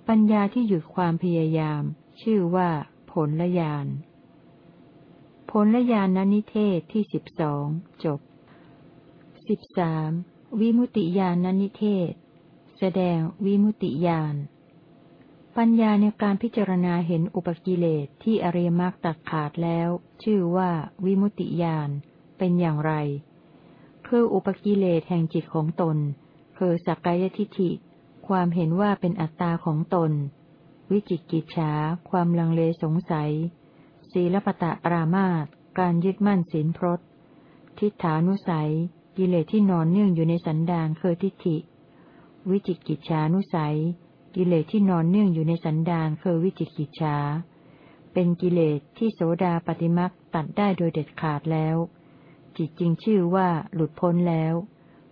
ปัญญาที่หยุดความพยายาม ชื่อว่า ผลละยานผลละยานนนิเทศที่สิบสองจบสิบสาม วิมุติยานนนิเทศ แสดงวิมุติยานปัญญาในการพิจารณาเห็นอุปกิเลสที่อริยมรรคตัดขาดแล้ว ชื่อว่าวิมุติยานเป็นอย่างไร คืออุปกิเลสแห่งจิตของตน คือสักกายทิฏฐิ ความเห็นว่าเป็นอัตตาของตน วิจิกิจฉาความลังเลสงสัย ศีลปตะปรามาตการยึดมั่นศีลพรตทิฏฐานุสัย กิเลสที่นอนเนื่องอยู่ในสันดานคือทิฏฐิ วิจิกิจฉานุสัย กิเลสที่นอนเนื่องอยู่ในสันดานคือวิจิกิจฉา เป็นกิเลสที่โสดาปฏิมักตัดได้โดยเด็ดขาดแล้ว จิตจริงชื่อว่าหลุดพ้นแล้ว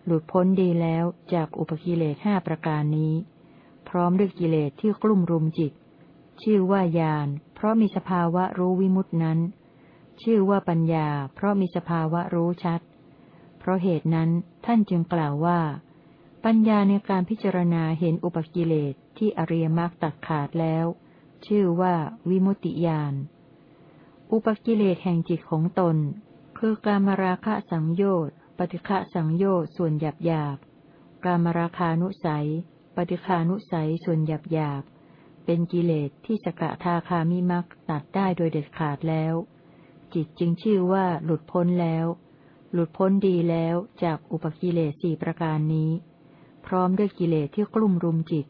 หลุดพ้นดีแล้วจากอุปกิเลสห้าประการนี้ พร้อมด้วยกิเลสที่กลุ่มรุมจิต ชื่อว่าญาณเพราะมีสภาวะรู้วิมุตินั้น ชื่อว่าปัญญา เพราะมีสภาวะรู้ชัด เพราะเหตุนั้นท่านจึงกล่าวว่า ปัญญาในการพิจารณาเห็นอุปกิเลสที่อริยมรรคตัดขาดแล้ว ชื่อว่าวิมุตติญาณ อุปกิเลสแห่งจิตของตน คือการมราคะสังโยชน์ปฏิฆะสังโยชน์ส่วนหยาบหยาบกามราคานุสัย ปฏิคานุสัยส่วนหยาบหยาบเป็นกิเลสที่สกทาคามิมักตัดได้โดยเด็ดขาดแล้ว จิตจึงชื่อว่าหลุดพ้นแล้ว หลุดพ้นดีแล้วจากอุปกิเลสสี่ประการนี้ พร้อมด้วยกิเลสที่กลุ่มรุมจิต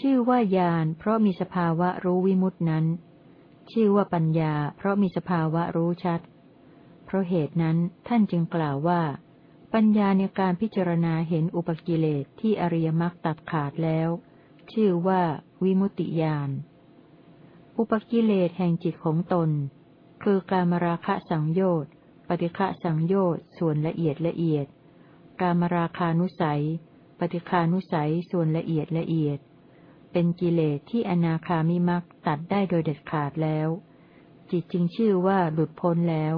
ชื่อว่าญาณเพราะมีสภาวะรู้วิมุตินั้น ชื่อว่าปัญญา เพราะมีสภาวะรู้ชัด เพราะเหตุนั้นท่านจึงกล่าวว่า ปัญญาในการพิจารณาเห็นอุปกิเลสที่อริยมรรคตัดขาดแล้ว ชื่อว่าวิมุตติญาณอุปกิเลสแห่งจิตของตน คือการมราคะสังโยชน์ ปฏิฆะสังโยชน์ส่วนละเอียดละเอียด กามราคานุสัย ปฏิคานุสัยส่วนละเอียดละเอียด เป็นกิเลสที่อนาคามิมักตัดได้โดยเด็ดขาดแล้ว จิตจึงชื่อว่าหลุดพ้นแล้ว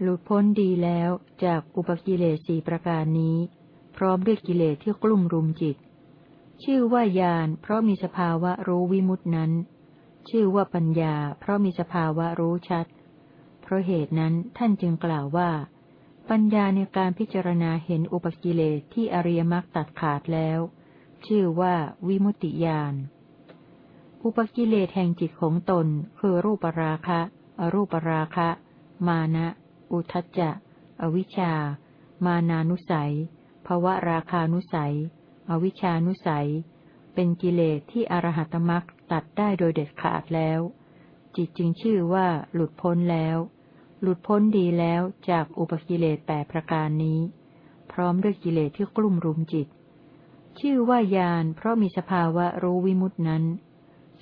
หลุดพ้นดีแล้วจากอุปกิเลสสี่ประการนี้ พร้อมด้วยกิเลสที่กลุ่มรุมจิต ชื่อว่าญาณเพราะมีสภาวะรู้วิมุตินั้น ชื่อว่าปัญญา เพราะมีสภาวะรู้ชัด เพราะเหตุนั้นท่านจึงกล่าวว่า ปัญญาในการพิจารณาเห็นอุปกิเลสที่อริยมรรคตัดขาดแล้ว ชื่อว่าวิมุตติญาณอุปกิเลสแห่งจิตของตน คือรูปราคะ อรูปราคะ มานะ อุทจจะ อวิชชา มานานุสัยภวะราคานุสัย อวิชานุสัย เป็นกิเลสที่อรหัตมรักตัดได้โดยเด็ดขาดแล้ว จิตจึงชื่อว่าหลุดพ้นแล้ว หลุดพ้นดีแล้วจากอุปกิเลสแปประการนี้ พร้อมด้วยกิเลสที่กลุ่มรุมจิต ชื่อว่าญาณเพราะมีสภาวะรู้วิมุตินั้น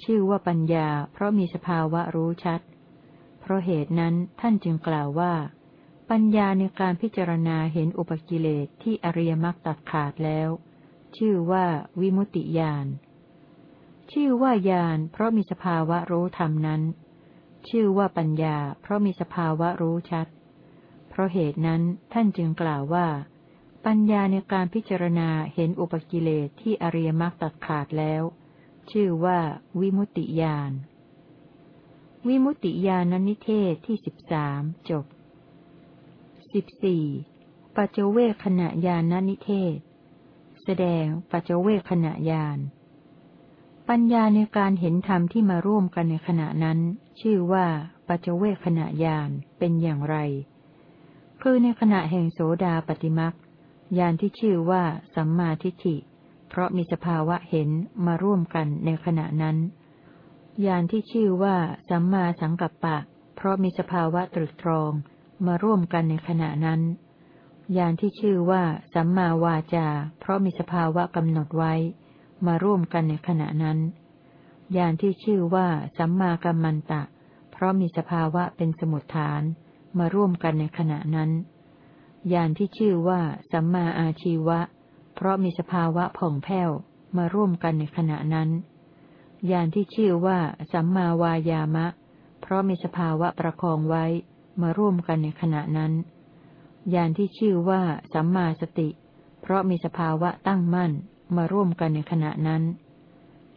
ชื่อว่าปัญญา เพราะมีสภาวะรู้ชัด เพราะเหตุนั้นท่านจึงกล่าวว่า ปัญญาในการพิจารณาเห็นอุปกิเลสที่อริยมรรคตัดขาดแล้ว ชื่อว่าวิมุตติญาณชื่อว่าญาณเพราะมีสภาวะรู้ธรรมนั้น ชื่อว่าปัญญา เพราะมีสภาวะรู้ชัด เพราะเหตุนั้นท่านจึงกล่าวว่า ปัญญาในการพิจารณาเห็นอุปกิเลสที่อริยมรรคตัดขาดแล้ว ชื่อว่าวิมุตติญาณวิมุตติญาณนิเทศที่สิบสามจบสิบสี่ปัจเจเวขณะญาณนิเทศ แสดงปัจเจเวขณะญาณปัญญาในการเห็นธรรมที่มาร่วมกันในขณะนั้น ชื่อว่าปัจเจเวขณะญาณเป็นอย่างไร คือในขณะแห่งโสดาปฏิมักญาณที่ชื่อว่าสัมมาทิฏฐิ เพราะมีสภาวะเห็นมาร่วมกันในขณะนั้นญาณที่ชื่อว่าสัมมาสังกัปปะ เพราะมีสภาวะตรึกตรองมาร่วมกันในขณะนั้นญาณที่ชื่อว่าสัมมาวาจา เพราะมีสภาวะกำหนดไว้ มาร่วมกันในขณะนั้นญาณที่ชื่อว่าสัมมากัมมันตะเราะมีสภาวะเป็นสมุทฐาน มาร่วมกันในขณะนั้นญาณที่ชื่อว่า สัมมาอาชีวะ เพราะมีสภาวะผ่องแผ้วมาร่วมกันในขณะนั้นญาณที่ชื่อว่า สัมมาวายามะ เพราะมีสภาวะประคองไว้มาร่วมกันในขณะนั้นญาณที่ชื่อว่า สัมมาสติ เพราะมีสภาวะตั้งมั่น มาร่วมกันในขณะนั้น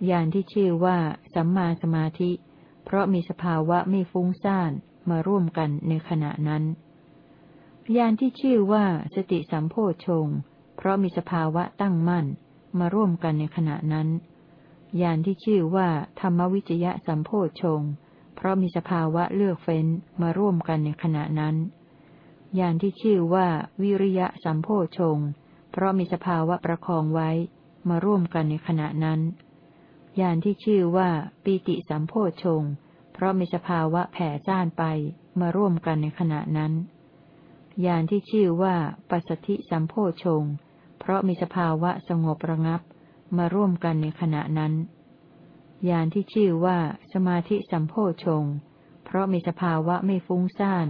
ญาณที่ชื่อว่า สัมมาสมาธิเพราะมีสภาวะไม่ฟุ้งซ่านมาร่วมกันในขณะนั้นญาณที่ชื่อว่าสติสัมโพชง เพราะมีสภาวะตั้งมั่น มาร่วมกันในขณะนั้นญาณที่ชื่อว่าธรรมวิจยะสัมโพชง เพราะมีสภาวะเลือกเฟ้นมาร่วมกันในขณะนั้นญาณที่ชื่อว่าวิริยะสัมโพชง เพราะมีสภาวะประคองไว้ มาร่วมกันในขณะนั้น ญาณที่ชื่อว่าปีติสัมโพชง เพราะมีสภาวะแผ่ซ่านไปมาร่วมกันในขณะนั้นญาณที่ชื่อว่าปัสสธิสัมโพชง เพราะมีสภาวะสงบระงับ มาร่วมกันในขณะนั้นญาณที่ชื่อว่าสมาธิสัมโพชง เพราะมีสภาวะไม่ฟุ้งซ่าน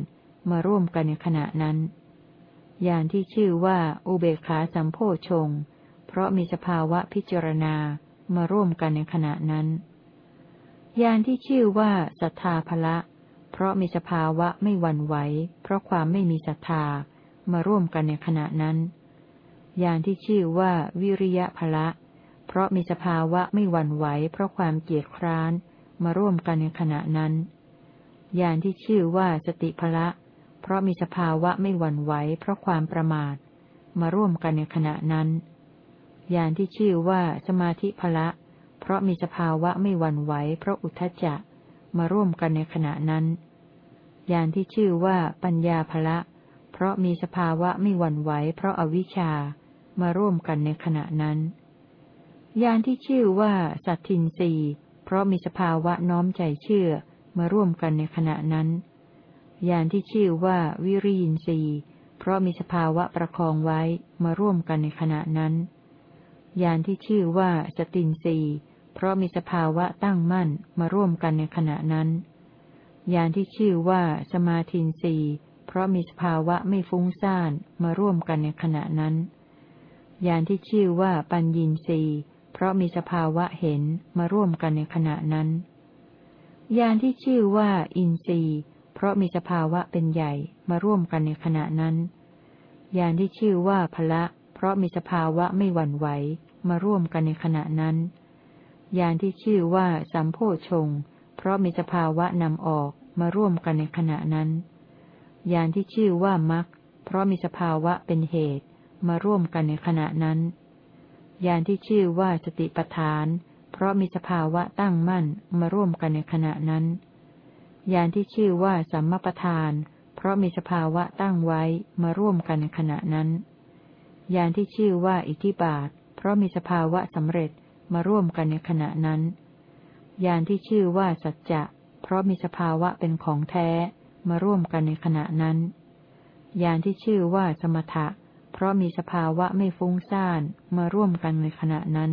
มาร่วมกันในขณะนั้นญาณที่ชื่อว่าอุเบกขาสัมโพชง เพราะมีสภาวะพิจารณา มาร่วมกันในขณะนั้นญาณที่ชื่อว่าศรัทธาภละ เพราะมีสภาวะไม่หวั่นไหว เพราะความไม่มีศรัทธา มาร่วมกันในขณะนั้นญาณที่ชื่อว่าวิริยะภละ เพราะมีสภาวะไม่หวั่นไหว เพราะความเกียดคร้าน มาร่วมกันในขณะนั้นญาณที่ชื่อว่าสติภละ เพราะมีสภาวะไม่หวั่นไหว เพราะความประมาท มาร่วมกันในขณะนั้น ญาณที่ชื่อว่าสมาธิภละ เพราะมีสภาวะไม่หวั่นไหวเพราะอุทจจะ มาร่วมกันในขณะนั้น ญาณที่ชื่อว่าปัญญาภละ เพราะมีสภาวะไม่หวั่นไหวเพราะอวิชชา มาร่วมกันในขณะนั้น ญาณที่ชื่อว่าสัตทินรีเพราะมีสภาวะน้อมใจเชื่อ มาร่วมกันในขณะนั้น ญาณที่ชื่อว่าวิริยินรีเพราะมีสภาวะประคองไว้มาร่วมกันในขณะนั้น ญาณที่ชื่อว่าสตินรีเพราะมีสภาวะตั้งมั่นมาร่วมกันในขณะนั้นญาณที่ชื่อว่าสมาธินรีเพราะมีสภาวะไม่ฟุ้งซ่านมาร่วมกันในขณะนั้นญาณที่ชื่อว่าปัญญินรีเพราะมีสภาวะเห็นมาร่วมกันในขณะนั้นญาณที่ชื่อว่าอินทรีย์ เพราะมีสภาวะเป็นใหญ่มาร่วมกันในขณะนั้นญาณที่ชื่อว่าพละ เพราะมีสภาวะไม่หวั่นไหว มาร่วมกันในขณะนั้นญาณที่ชื่อว่าสัมโพชง เพราะมีสภาวะนำออกมาร่วมกันในขณะนั้นญาณที่ชื่อว่ามักเพราะมีสภาวะเป็นเหตุมาร่วมกันในขณะนั้นญาณที่ชื่อว่าสติปทาน เพราะมีสภาวะตั้งมั่นมาร่วมกันในขณะนั้นญาณที่ชื่อว่าสัมมาปทาน เพราะมีสภาวะตั้งไว้มาร่วมกันในขณะนั้นญาณที่ชื่อว่าอิทธิบาท ราะมีสภาวะสำเร็จมาร่วมกันในขณะนั้นญาณที่ชื่อว่าสัจจะ เพราะมีสภาวะเป็นของแท้มาร่วมกันในขณะนั้นญาณที่ชื่อว่าสมถะ เพราะมีสภาวะไม่ฟุ้งซ่านมาร่วมกันในขณะนั้น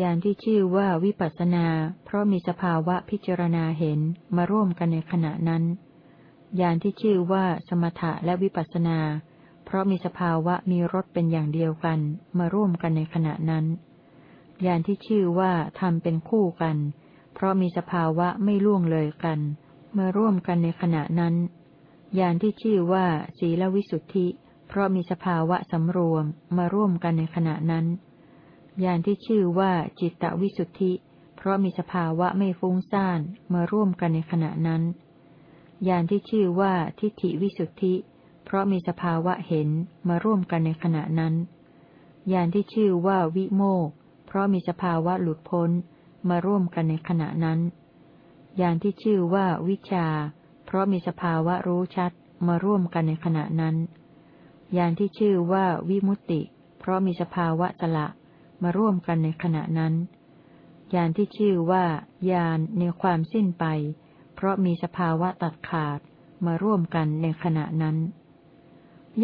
ญาณที่ชื่อว่าวิปัสนา เพราะมีสภาวะพิจารณาเห็นมาร่วมกันในขณะนั้นญาณที่ชื่อว่าสมถะและวิปัสนา ราะมีสภาวะมีรสเป็นอย่างเดียวกัน มาร่วมกันในขณะนั้นญาณที่ชื่อว่าทำเป็นคู่กัน เพราะมีสภาวะไม่ล่วงเลยกัน มาร่วมกันในขณะนั้นญาณที่ชื่อว่าศีลวิสุทธิ เพราะมีสภาวะสำรวม มาร่วมกันในขณะนั้นญาณที่ชื่อว่าจิตตวิสุทธิ เพราะมีสภาวะไม่ฟุ้งซ่าน มาร่วมกันในขณะนั้นญาณที่ชื่อว่าทิฏฐิวิสุทธิ เพราะมีสภาวะเห็นมาร่วมกันในขณะนั้นญาณที่ชื่อว่าวิโมกเพราะมีสภาวะหลุดพ้นมาร่วมกันในขณะนั้นญาณที่ชื่อว่าวิชา เพราะมีสภาวะรู้ชัดมาร่วมกันในขณะนั้นญาณที่ชื่อว่าวิมุตติ เพราะมีสภาวะสละมาร่วมกันในขณะนั้นญาณที่ชื่อว่าญาณในความสิ้นไป เพราะมีสภาวะตัดขาดมาร่วมกันในขณะนั้น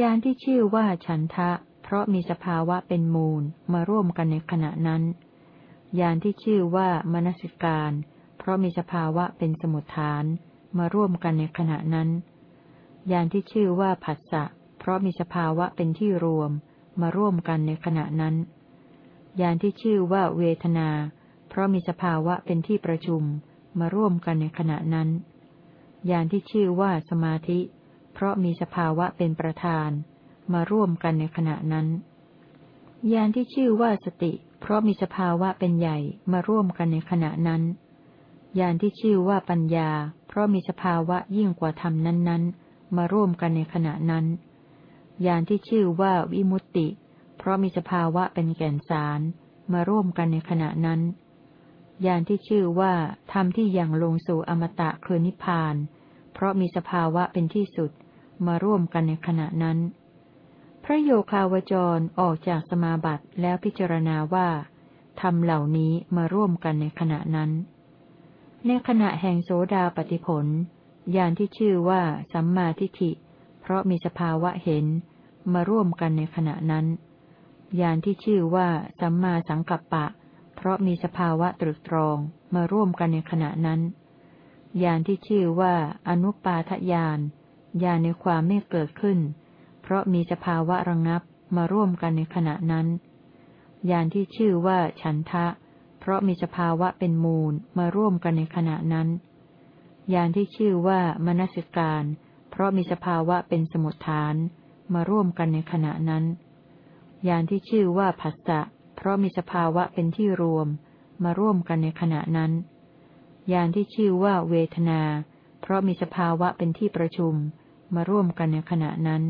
ญาณที่ชื่อว่าฉันทะ เพราะมีสภาวะเป็นมูลมาร่วมกันในขณะนั้นญาณที่ชื่อว่ามนสิการ เพราะมีสภาวะเป็นสมุทฐาน มาร่วมกันในขณะนั้นญาณที่ชื่อว่าผัสสะ เพราะมีสภาวะเป็นที่รวม มาร่วมกันในขณะนั้นญาณที่ชื่อว่าเวทนา เพราะมีสภาวะเป็นที่ประชุม มาร่วมกันในขณะนั้นญาณที่ชื่อว่าสมาธิ เพราะมีสภาวะเป็นประธาน มาร่วมกันในขณะนั้นญาณที่ชื่อว่าสติ เพราะมีสภาวะเป็นใหญ่มาร่วมกันในขณะนั้นญาณที่ชื่อว่าปัญญา เพราะมีสภาวะยิ่งกว่าธรรมนั้น ๆ มาร่วมกันในขณะนั้นญาณที่ชื่อว่าวิมุตติ เพราะมีสภาวะเป็นแก่นสาร มาร่วมกันในขณะนั้นญาณที่ชื่อว่าธรรมที่ยังลงสู่อมตะคือนิพพาน เพราะมีสภาวะเป็นที่สุด มาร่วมกันในขณะนั้น พระโยคาวจรออกจากสมาบัติแล้วพิจารณาว่าธรรมเหล่านี้มาร่วมกันในขณะนั้น ในขณะแห่งโสดาปฏิผลญาณที่ชื่อว่าสัมมาทิฏฐิ เพราะมีสภาวะเห็นมาร่วมกันในขณะนั้นญาณที่ชื่อว่าสัมมาสังกัปปะ เพราะมีสภาวะตรึกตรองมาร่วมกันในขณะนั้นญาณที่ชื่อว่าอนุปาทญาณ ญาณในความไม่เกิดขึ้น เพราะมีสภาวะระงับมาร่วมกันในขณะนั้น ญาณที่ชื่อว่าฉันทะ เพราะมีสภาวะเป็นมูลมาร่วมกันในขณะนั้น ญาณที่ชื่อว่ามนสิการ เพราะมีสภาวะเป็นสมุทฐาน มาร่วมกันในขณะนั้น ญาณที่ชื่อว่าผัสสะ เพราะมีสภาวะเป็นที่รวม มาร่วมกันในขณะนั้น ญาณที่ชื่อว่าเวทนา เพราะมีสภาวะเป็นที่ประชุม มาร่วมกันในขณะนั้น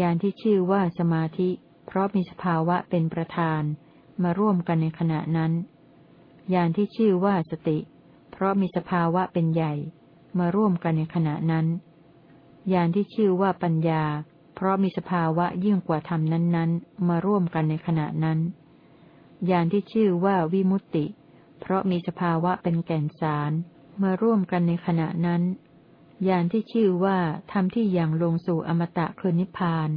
ญาณที่ชื่อว่าสมาธิ เพราะมีสภาวะเป็นประธาน มาร่วมกันในขณะนั้นญาณที่ชื่อว่าสติ เพราะมีสภาวะเป็นใหญ่ มาร่วมกันในขณะนั้นญาณที่ชื่อว่าปัญญา เพราะมีสภาวะยิ่งกว่าธรรมนั้นๆ มาร่วมกันในขณะนั้นญาณที่ชื่อว่าวิมุตติ เพราะมีสภาวะเป็นแก่นสาร มาร่วมกันในขณะนั้น ญาณที่ชื่อว่าธรรมที่ยังลงสู่อมตะคือนิพพาน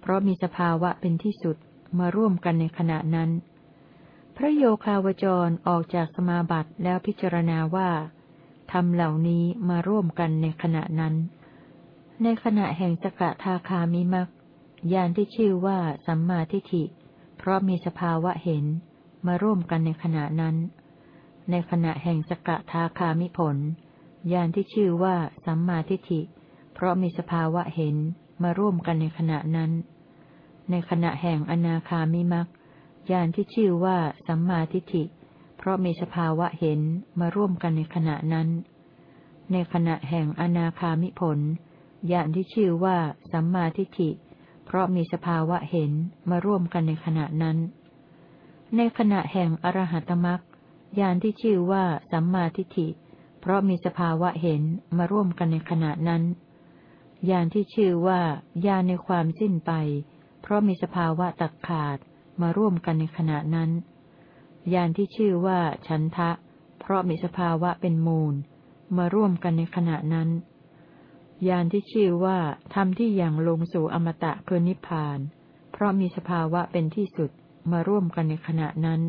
เพราะมีสภาวะเป็นที่สุดมาร่วมกันในขณะนั้น พระโยคาวจรออกจากสมาบัติแล้วพิจารณาว่าธรรมเหล่านี้มาร่วมกันในขณะนั้น ในขณะแห่งสกทาคามิมักยานที่ชื่อว่าสัมมาทิฏฐิ เพราะมีสภาวะเห็นมาร่วมกันในขณะนั้น ในขณะแห่งสกทาคามิผล ยานที่ชื่อว่าสัมมาทิฏฐิ เพราะมีสภาวะเห็นมาร่วมกันในขณะนั้น ในขณะแห่งอนาคามิมักยานที่ชื่อว่าสัมมาทิฏฐิ เพราะมีสภาวะเห็นมาร่วมกันในขณะนั้น ในขณะแห่งอนาคามิผลญาณที่ชื่อว่าสัมมาทิฏฐิ เพราะมีสภาวะเห็นมาร่วมกันในขณะนั้น ในขณะแห่งอรหัตมักญาณที่ชื่อว่าสัมมาทิฏฐิ เพราะมีสภาวะเห็นมาร่วมกันในขณะนั้นญาณที่ชื่อว่าญาณในความสิ้นไป เพราะมีสภาวะตัดขาดมาร่วมกันในขณะนั้นญาณที่ชื่อว่าฉันทะ เพราะมีสภาวะเป็นมูล มาร่วมกันในขณะนั้นยานที่ชื่อว่าธรรมที่อย่างลงสู่อมตะคือนิพพาน เพราะมีสภาวะเป็นที่สุดมาร่วมกันในขณะนั้น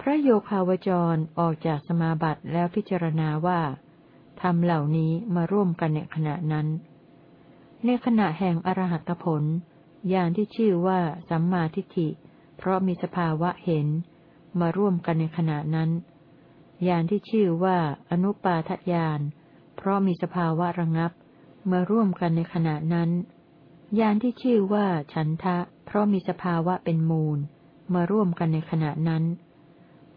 พระโยคาวจรออกจากสมาบัติแล้วพิจารณาว่าธรรมเหล่านี้มาร่วมกันในขณะนั้น ในขณะแห่งอรหัตผลยานที่ชื่อว่าสัมมาทิฏฐิ เพราะมีสภาวะเห็น มาร่วมกันในขณะนั้นยานที่ชื่อว่าอนุปาทยานเพราะมีสภาวะระงับ มาร่วมกันในขณะนั้นยานที่ชื่อว่าฉันทะ เพราะมีสภาวะเป็นมูล มาร่วมกันในขณะนั้น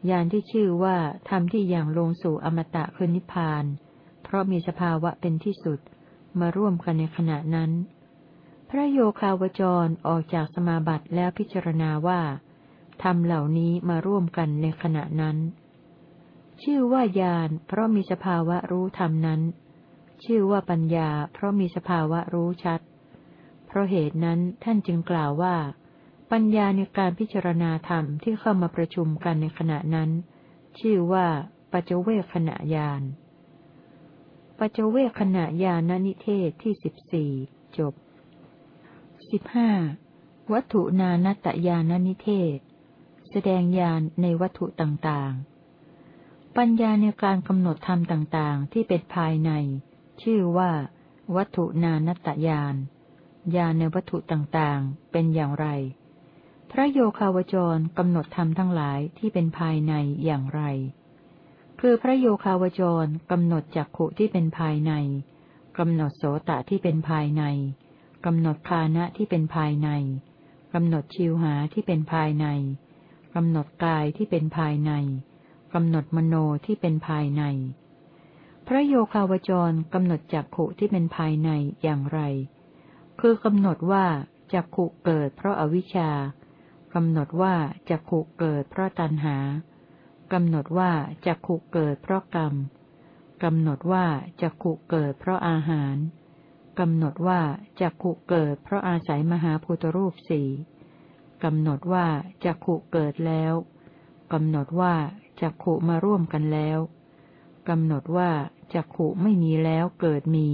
ยานที่ชื่อว่าธรรมที่อย่างลงสู่อมตะคือนิพพาน เพราะมีสภาวะเป็นที่สุด มาร่วมกันในขณะนั้น พระโยคาวจรออกจากสมาบัติแล้วพิจารณาว่าธรรมเหล่านี้มาร่วมกันในขณะนั้น ชื่อว่าญาณเพราะมีสภาวะรู้ธรรมนั้น ชื่อว่าปัญญา เพราะมีสภาวะรู้ชัด เพราะเหตุนั้นท่านจึงกล่าวว่า ปัญญาในการพิจารณาธรรมที่เข้ามาประชุมกันในขณะนั้น ชื่อว่า ปัจเวคขณะญาณปัจเวคขณะญาณนิเทศที่สิบสี่จบสิบห้าวัตถุนานัตยานนิเทศ แสดงญาณในวัตถุต่างๆ ปัญญาในการกำหนดธรรมต่างๆ ที่เป็นภายใน ชื่อว่า วัตถุนานัตยานญาณในวัตถุต่างๆ เป็นอย่างไร พระโยคาวจรกำหนดธรรมทั้งหลายที่เป็นภายในอย่างไร คือพระโยคาวจรกำหนดจักขุที่เป็นภายในกำหนดโสตะที่เป็นภายในกำหนดคานะที่เป็นภายในกำหนดชิวหาที่เป็นภายในกำหนดกายที่เป็นภายในกำหนดมโนที่เป็นภายใน พระโยคาวจรกำหนดจักขุที่เป็นภายในอย่างไร คือกำหนดว่าจักขุเกิดเพราะอวิชชา กำหนดว่าจักขุเกิดเพราะตัณหากำหนดว่าจักขุเกิดเพราะกรรมกำหนดว่าจักขุเกิดเพราะอาหารกำหนดว่าจักขุเกิดเพราะอาศัยมหาภูตรูปสี่กำหนดว่าจักขุเกิดแล้วกำหนดว่าจักขุมาร่วมกันแล้วกำหนดว่าจักขุไม่มีแล้วเกิดมี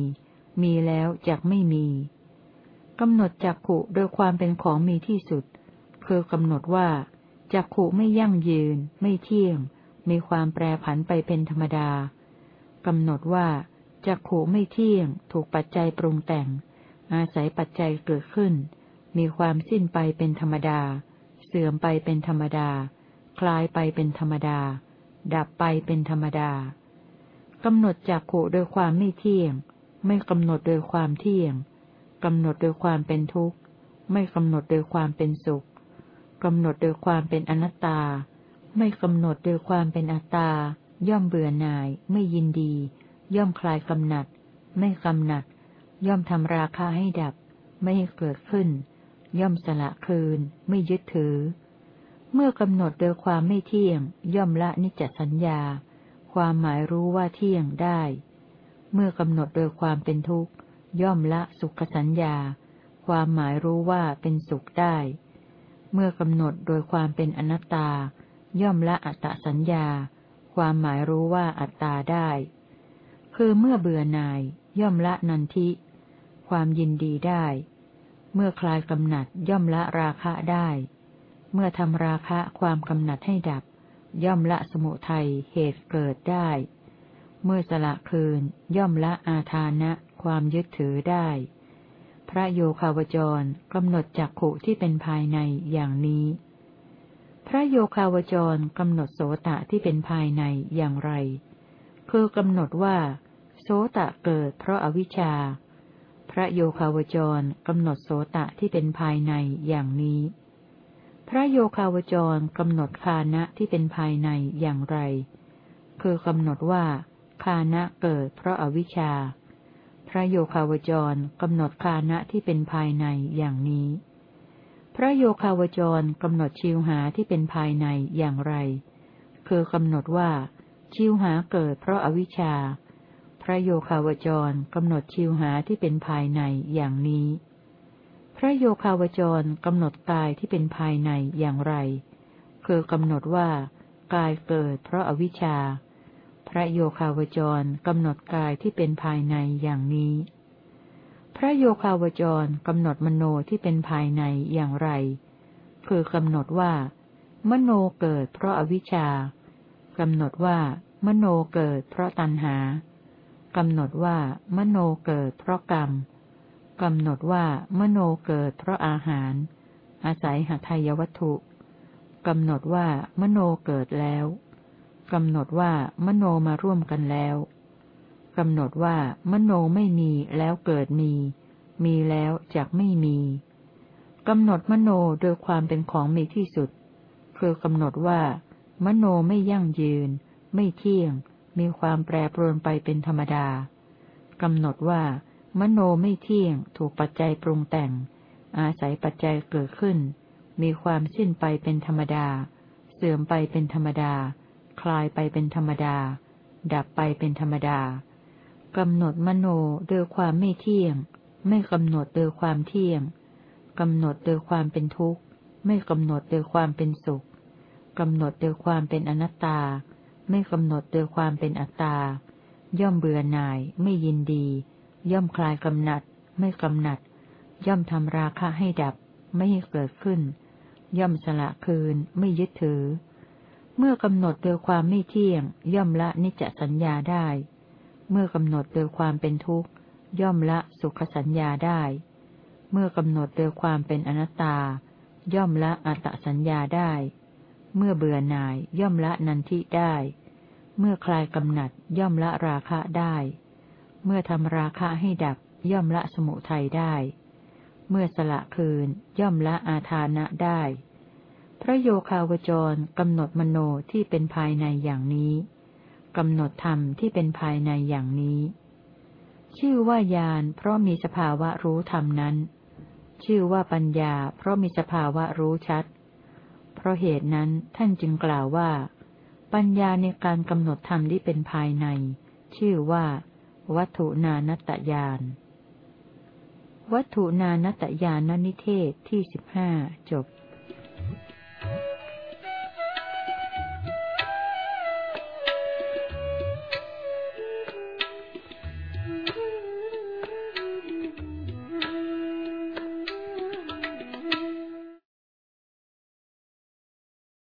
มีแล้วจักไม่มีกำหนดจักขุโดยความเป็นของมีที่สุด คือกำหนดว่าจักขุไม่ยั่งยืน ไม่เที่ยง มีความแปรผันไปเป็นธรรมดากำหนดว่าจักขุไม่เที่ยง ถูกปัจจัยปรุงแต่ง อาศัยปัจจัยเกิดขึ้น มีความสิ้นไปเป็นธรรมดา เสื่อมไปเป็นธรรมดา คลายไปเป็นธรรมดา ดับไปเป็นธรรมดากำหนดจักขุโดยความไม่เที่ยง ไม่กำหนดโดยความเที่ยงกำหนดโดยความเป็นทุกข์ ไม่กำหนดโดยความเป็นสุข กำหนดโดยความเป็นอนัตตา ไม่กำหนดโดยความเป็นอัตตา ย่อมเบื่อหน่าย ไม่ยินดี ย่อมคลายกำหนัด ไม่กำหนัด ย่อมทำราคาให้ดับ ไม่ให้เกิดขึ้น ย่อมสละคืน ไม่ยึดถือ เมื่อกำหนดโดยความไม่เที่ยง ย่อมละนิจจสัญญา ความหมายรู้ว่าเที่ยงได้ เมื่อกำหนดโดยความเป็นทุกข์ ย่อมละสุขสัญญา ความหมายรู้ว่าเป็นสุขได้ เมื่อกำหนดโดยความเป็นอนัตตา ย่อมละอัตตสัญญา ความหมายรู้ว่าอัตตาได้ คือเมื่อเบื่อหน่าย ย่อมละนันทิ ความยินดีได้ เมื่อคลายกำหนัดย่อมละราคะได้ เมื่อทำราคะความกำหนัดให้ดับ ย่อมละสมุทัยเหตุเกิดได้ เมื่อสละคืน ย่อมละอาทานะ ความยึดถือได้ พระโยคาวจรกำหนดจักขุที่เป็นภายในอย่างนี้ พระโยคาวจรกำหนดโสตะที่เป็นภายในอย่างไร คือกำหนดว่า โสตะเกิดเพราะอวิชชา พระโยคาวจรกำหนดโสตะที่เป็นภายในอย่างนี้ พระโยคาวจรกำหนดคานะที่เป็นภายในอย่างไร คือกำหนดว่าคานะเกิดเพราะอวิชชา ระโยคาวจรกำหนดคานะที่เป็นภายในอย่างนี้ พระโยคาวจรกำหนดชิวหาที่เป็นภายในอย่างไร คือกำหนดว่า ชิวหาเกิดเพราะอาวิชชา พระโยคาวจรกำหนดชิวหาที่เป็นภายในอย่างนี้ พระโยคาวจรกำหนดกายที่เป็นภายในอย่างไร คือกำหนดว่ากายเกิดเพราะอาวิชชา ระโยคาวจรกำหนดกายที่เป็นภายในอย่างนี้ พระโยคาวจรกำหนดมโนที่เป็นภายในอย่างไร คือกำหนดว่า มโนเกิดเพราะอวิชชากำหนดว่า มโนเกิดเพราะตัณหากำหนดว่า มโนเกิดเพราะกรรมกำหนดว่า มโนเกิดเพราะอาหาร อาศัยหทัยวัตถุกำหนดว่ามโนเกิดแล้ว กำหนดว่ามโนมาร่วมกันแล้วกำหนดว่ามโนไม่มีแล้วเกิดมี มีแล้วจากไม่มีกำหนดมโนโดยความเป็นของมีที่สุด คือกำหนดว่า มโนไม่ยั่งยืน ไม่เที่ยง มีความแปรปรวนไปเป็นธรรมดากำหนดว่า มโนไม่เที่ยง ถูกปัจจัยปรุงแต่ง อาศัยปัจจัยเกิดขึ้น มีความสิ้นไปเป็นธรรมดา เสื่อมไปเป็นธรรมดา คลายไปเป็นธรรมดา ดับไปเป็นธรรมดากำหนดมโนโดยความไม่เที่ยง ไม่กำหนดโดยความเที่ยงกำหนดโดยความเป็นทุกข์ ไม่กำหนดโดยความเป็นสุขกำหนดโดยความเป็นอนัตตา ไม่กำหนดโดยความเป็นอัตตา ย่อมเบื่อหน่าย ไม่ยินดี ย่อมคลายกำหนัด ไม่กำหนัด ย่อมทำราคะให้ดับ ไม่ให้เกิดขึ้น ย่อมสละคืน ไม่ยึดถือ เมื่อกำหนดโดยความไม่เที่ยง ย่อมละนิจสัญญาได้ เมื่อกำหนดโดยความเป็นทุกข์ ย่อมละสุขสัญญาได้ เมื่อกำหนดโดยความเป็นอนัตตา ย่อมละอัตสัญญาได้ เมื่อเบื่อหน่ายย่อมละนันทิได้ เมื่อคลายกำหนัดย่อมละราคะได้ เมื่อทำราคะให้ดับย่อมละสมุทัยได้ เมื่อสละคืนย่อมละอาทานะได้ พระโยคาวจรกำหนดมโนที่เป็นภายในอย่างนี้กำหนดธรรมที่เป็นภายในอย่างนี้ ชื่อว่าญาณเพราะมีสภาวะรู้ธรรมนั้น ชื่อว่าปัญญา เพราะมีสภาวะรู้ชัด เพราะเหตุนั้นท่านจึงกล่าวว่า ปัญญาในการกำหนดธรรมที่เป็นภายใน ชื่อว่า วัตถุนานตญาณวัตถุนานตญาณนิเทศที่สิบห้าจบ Mm-hmm.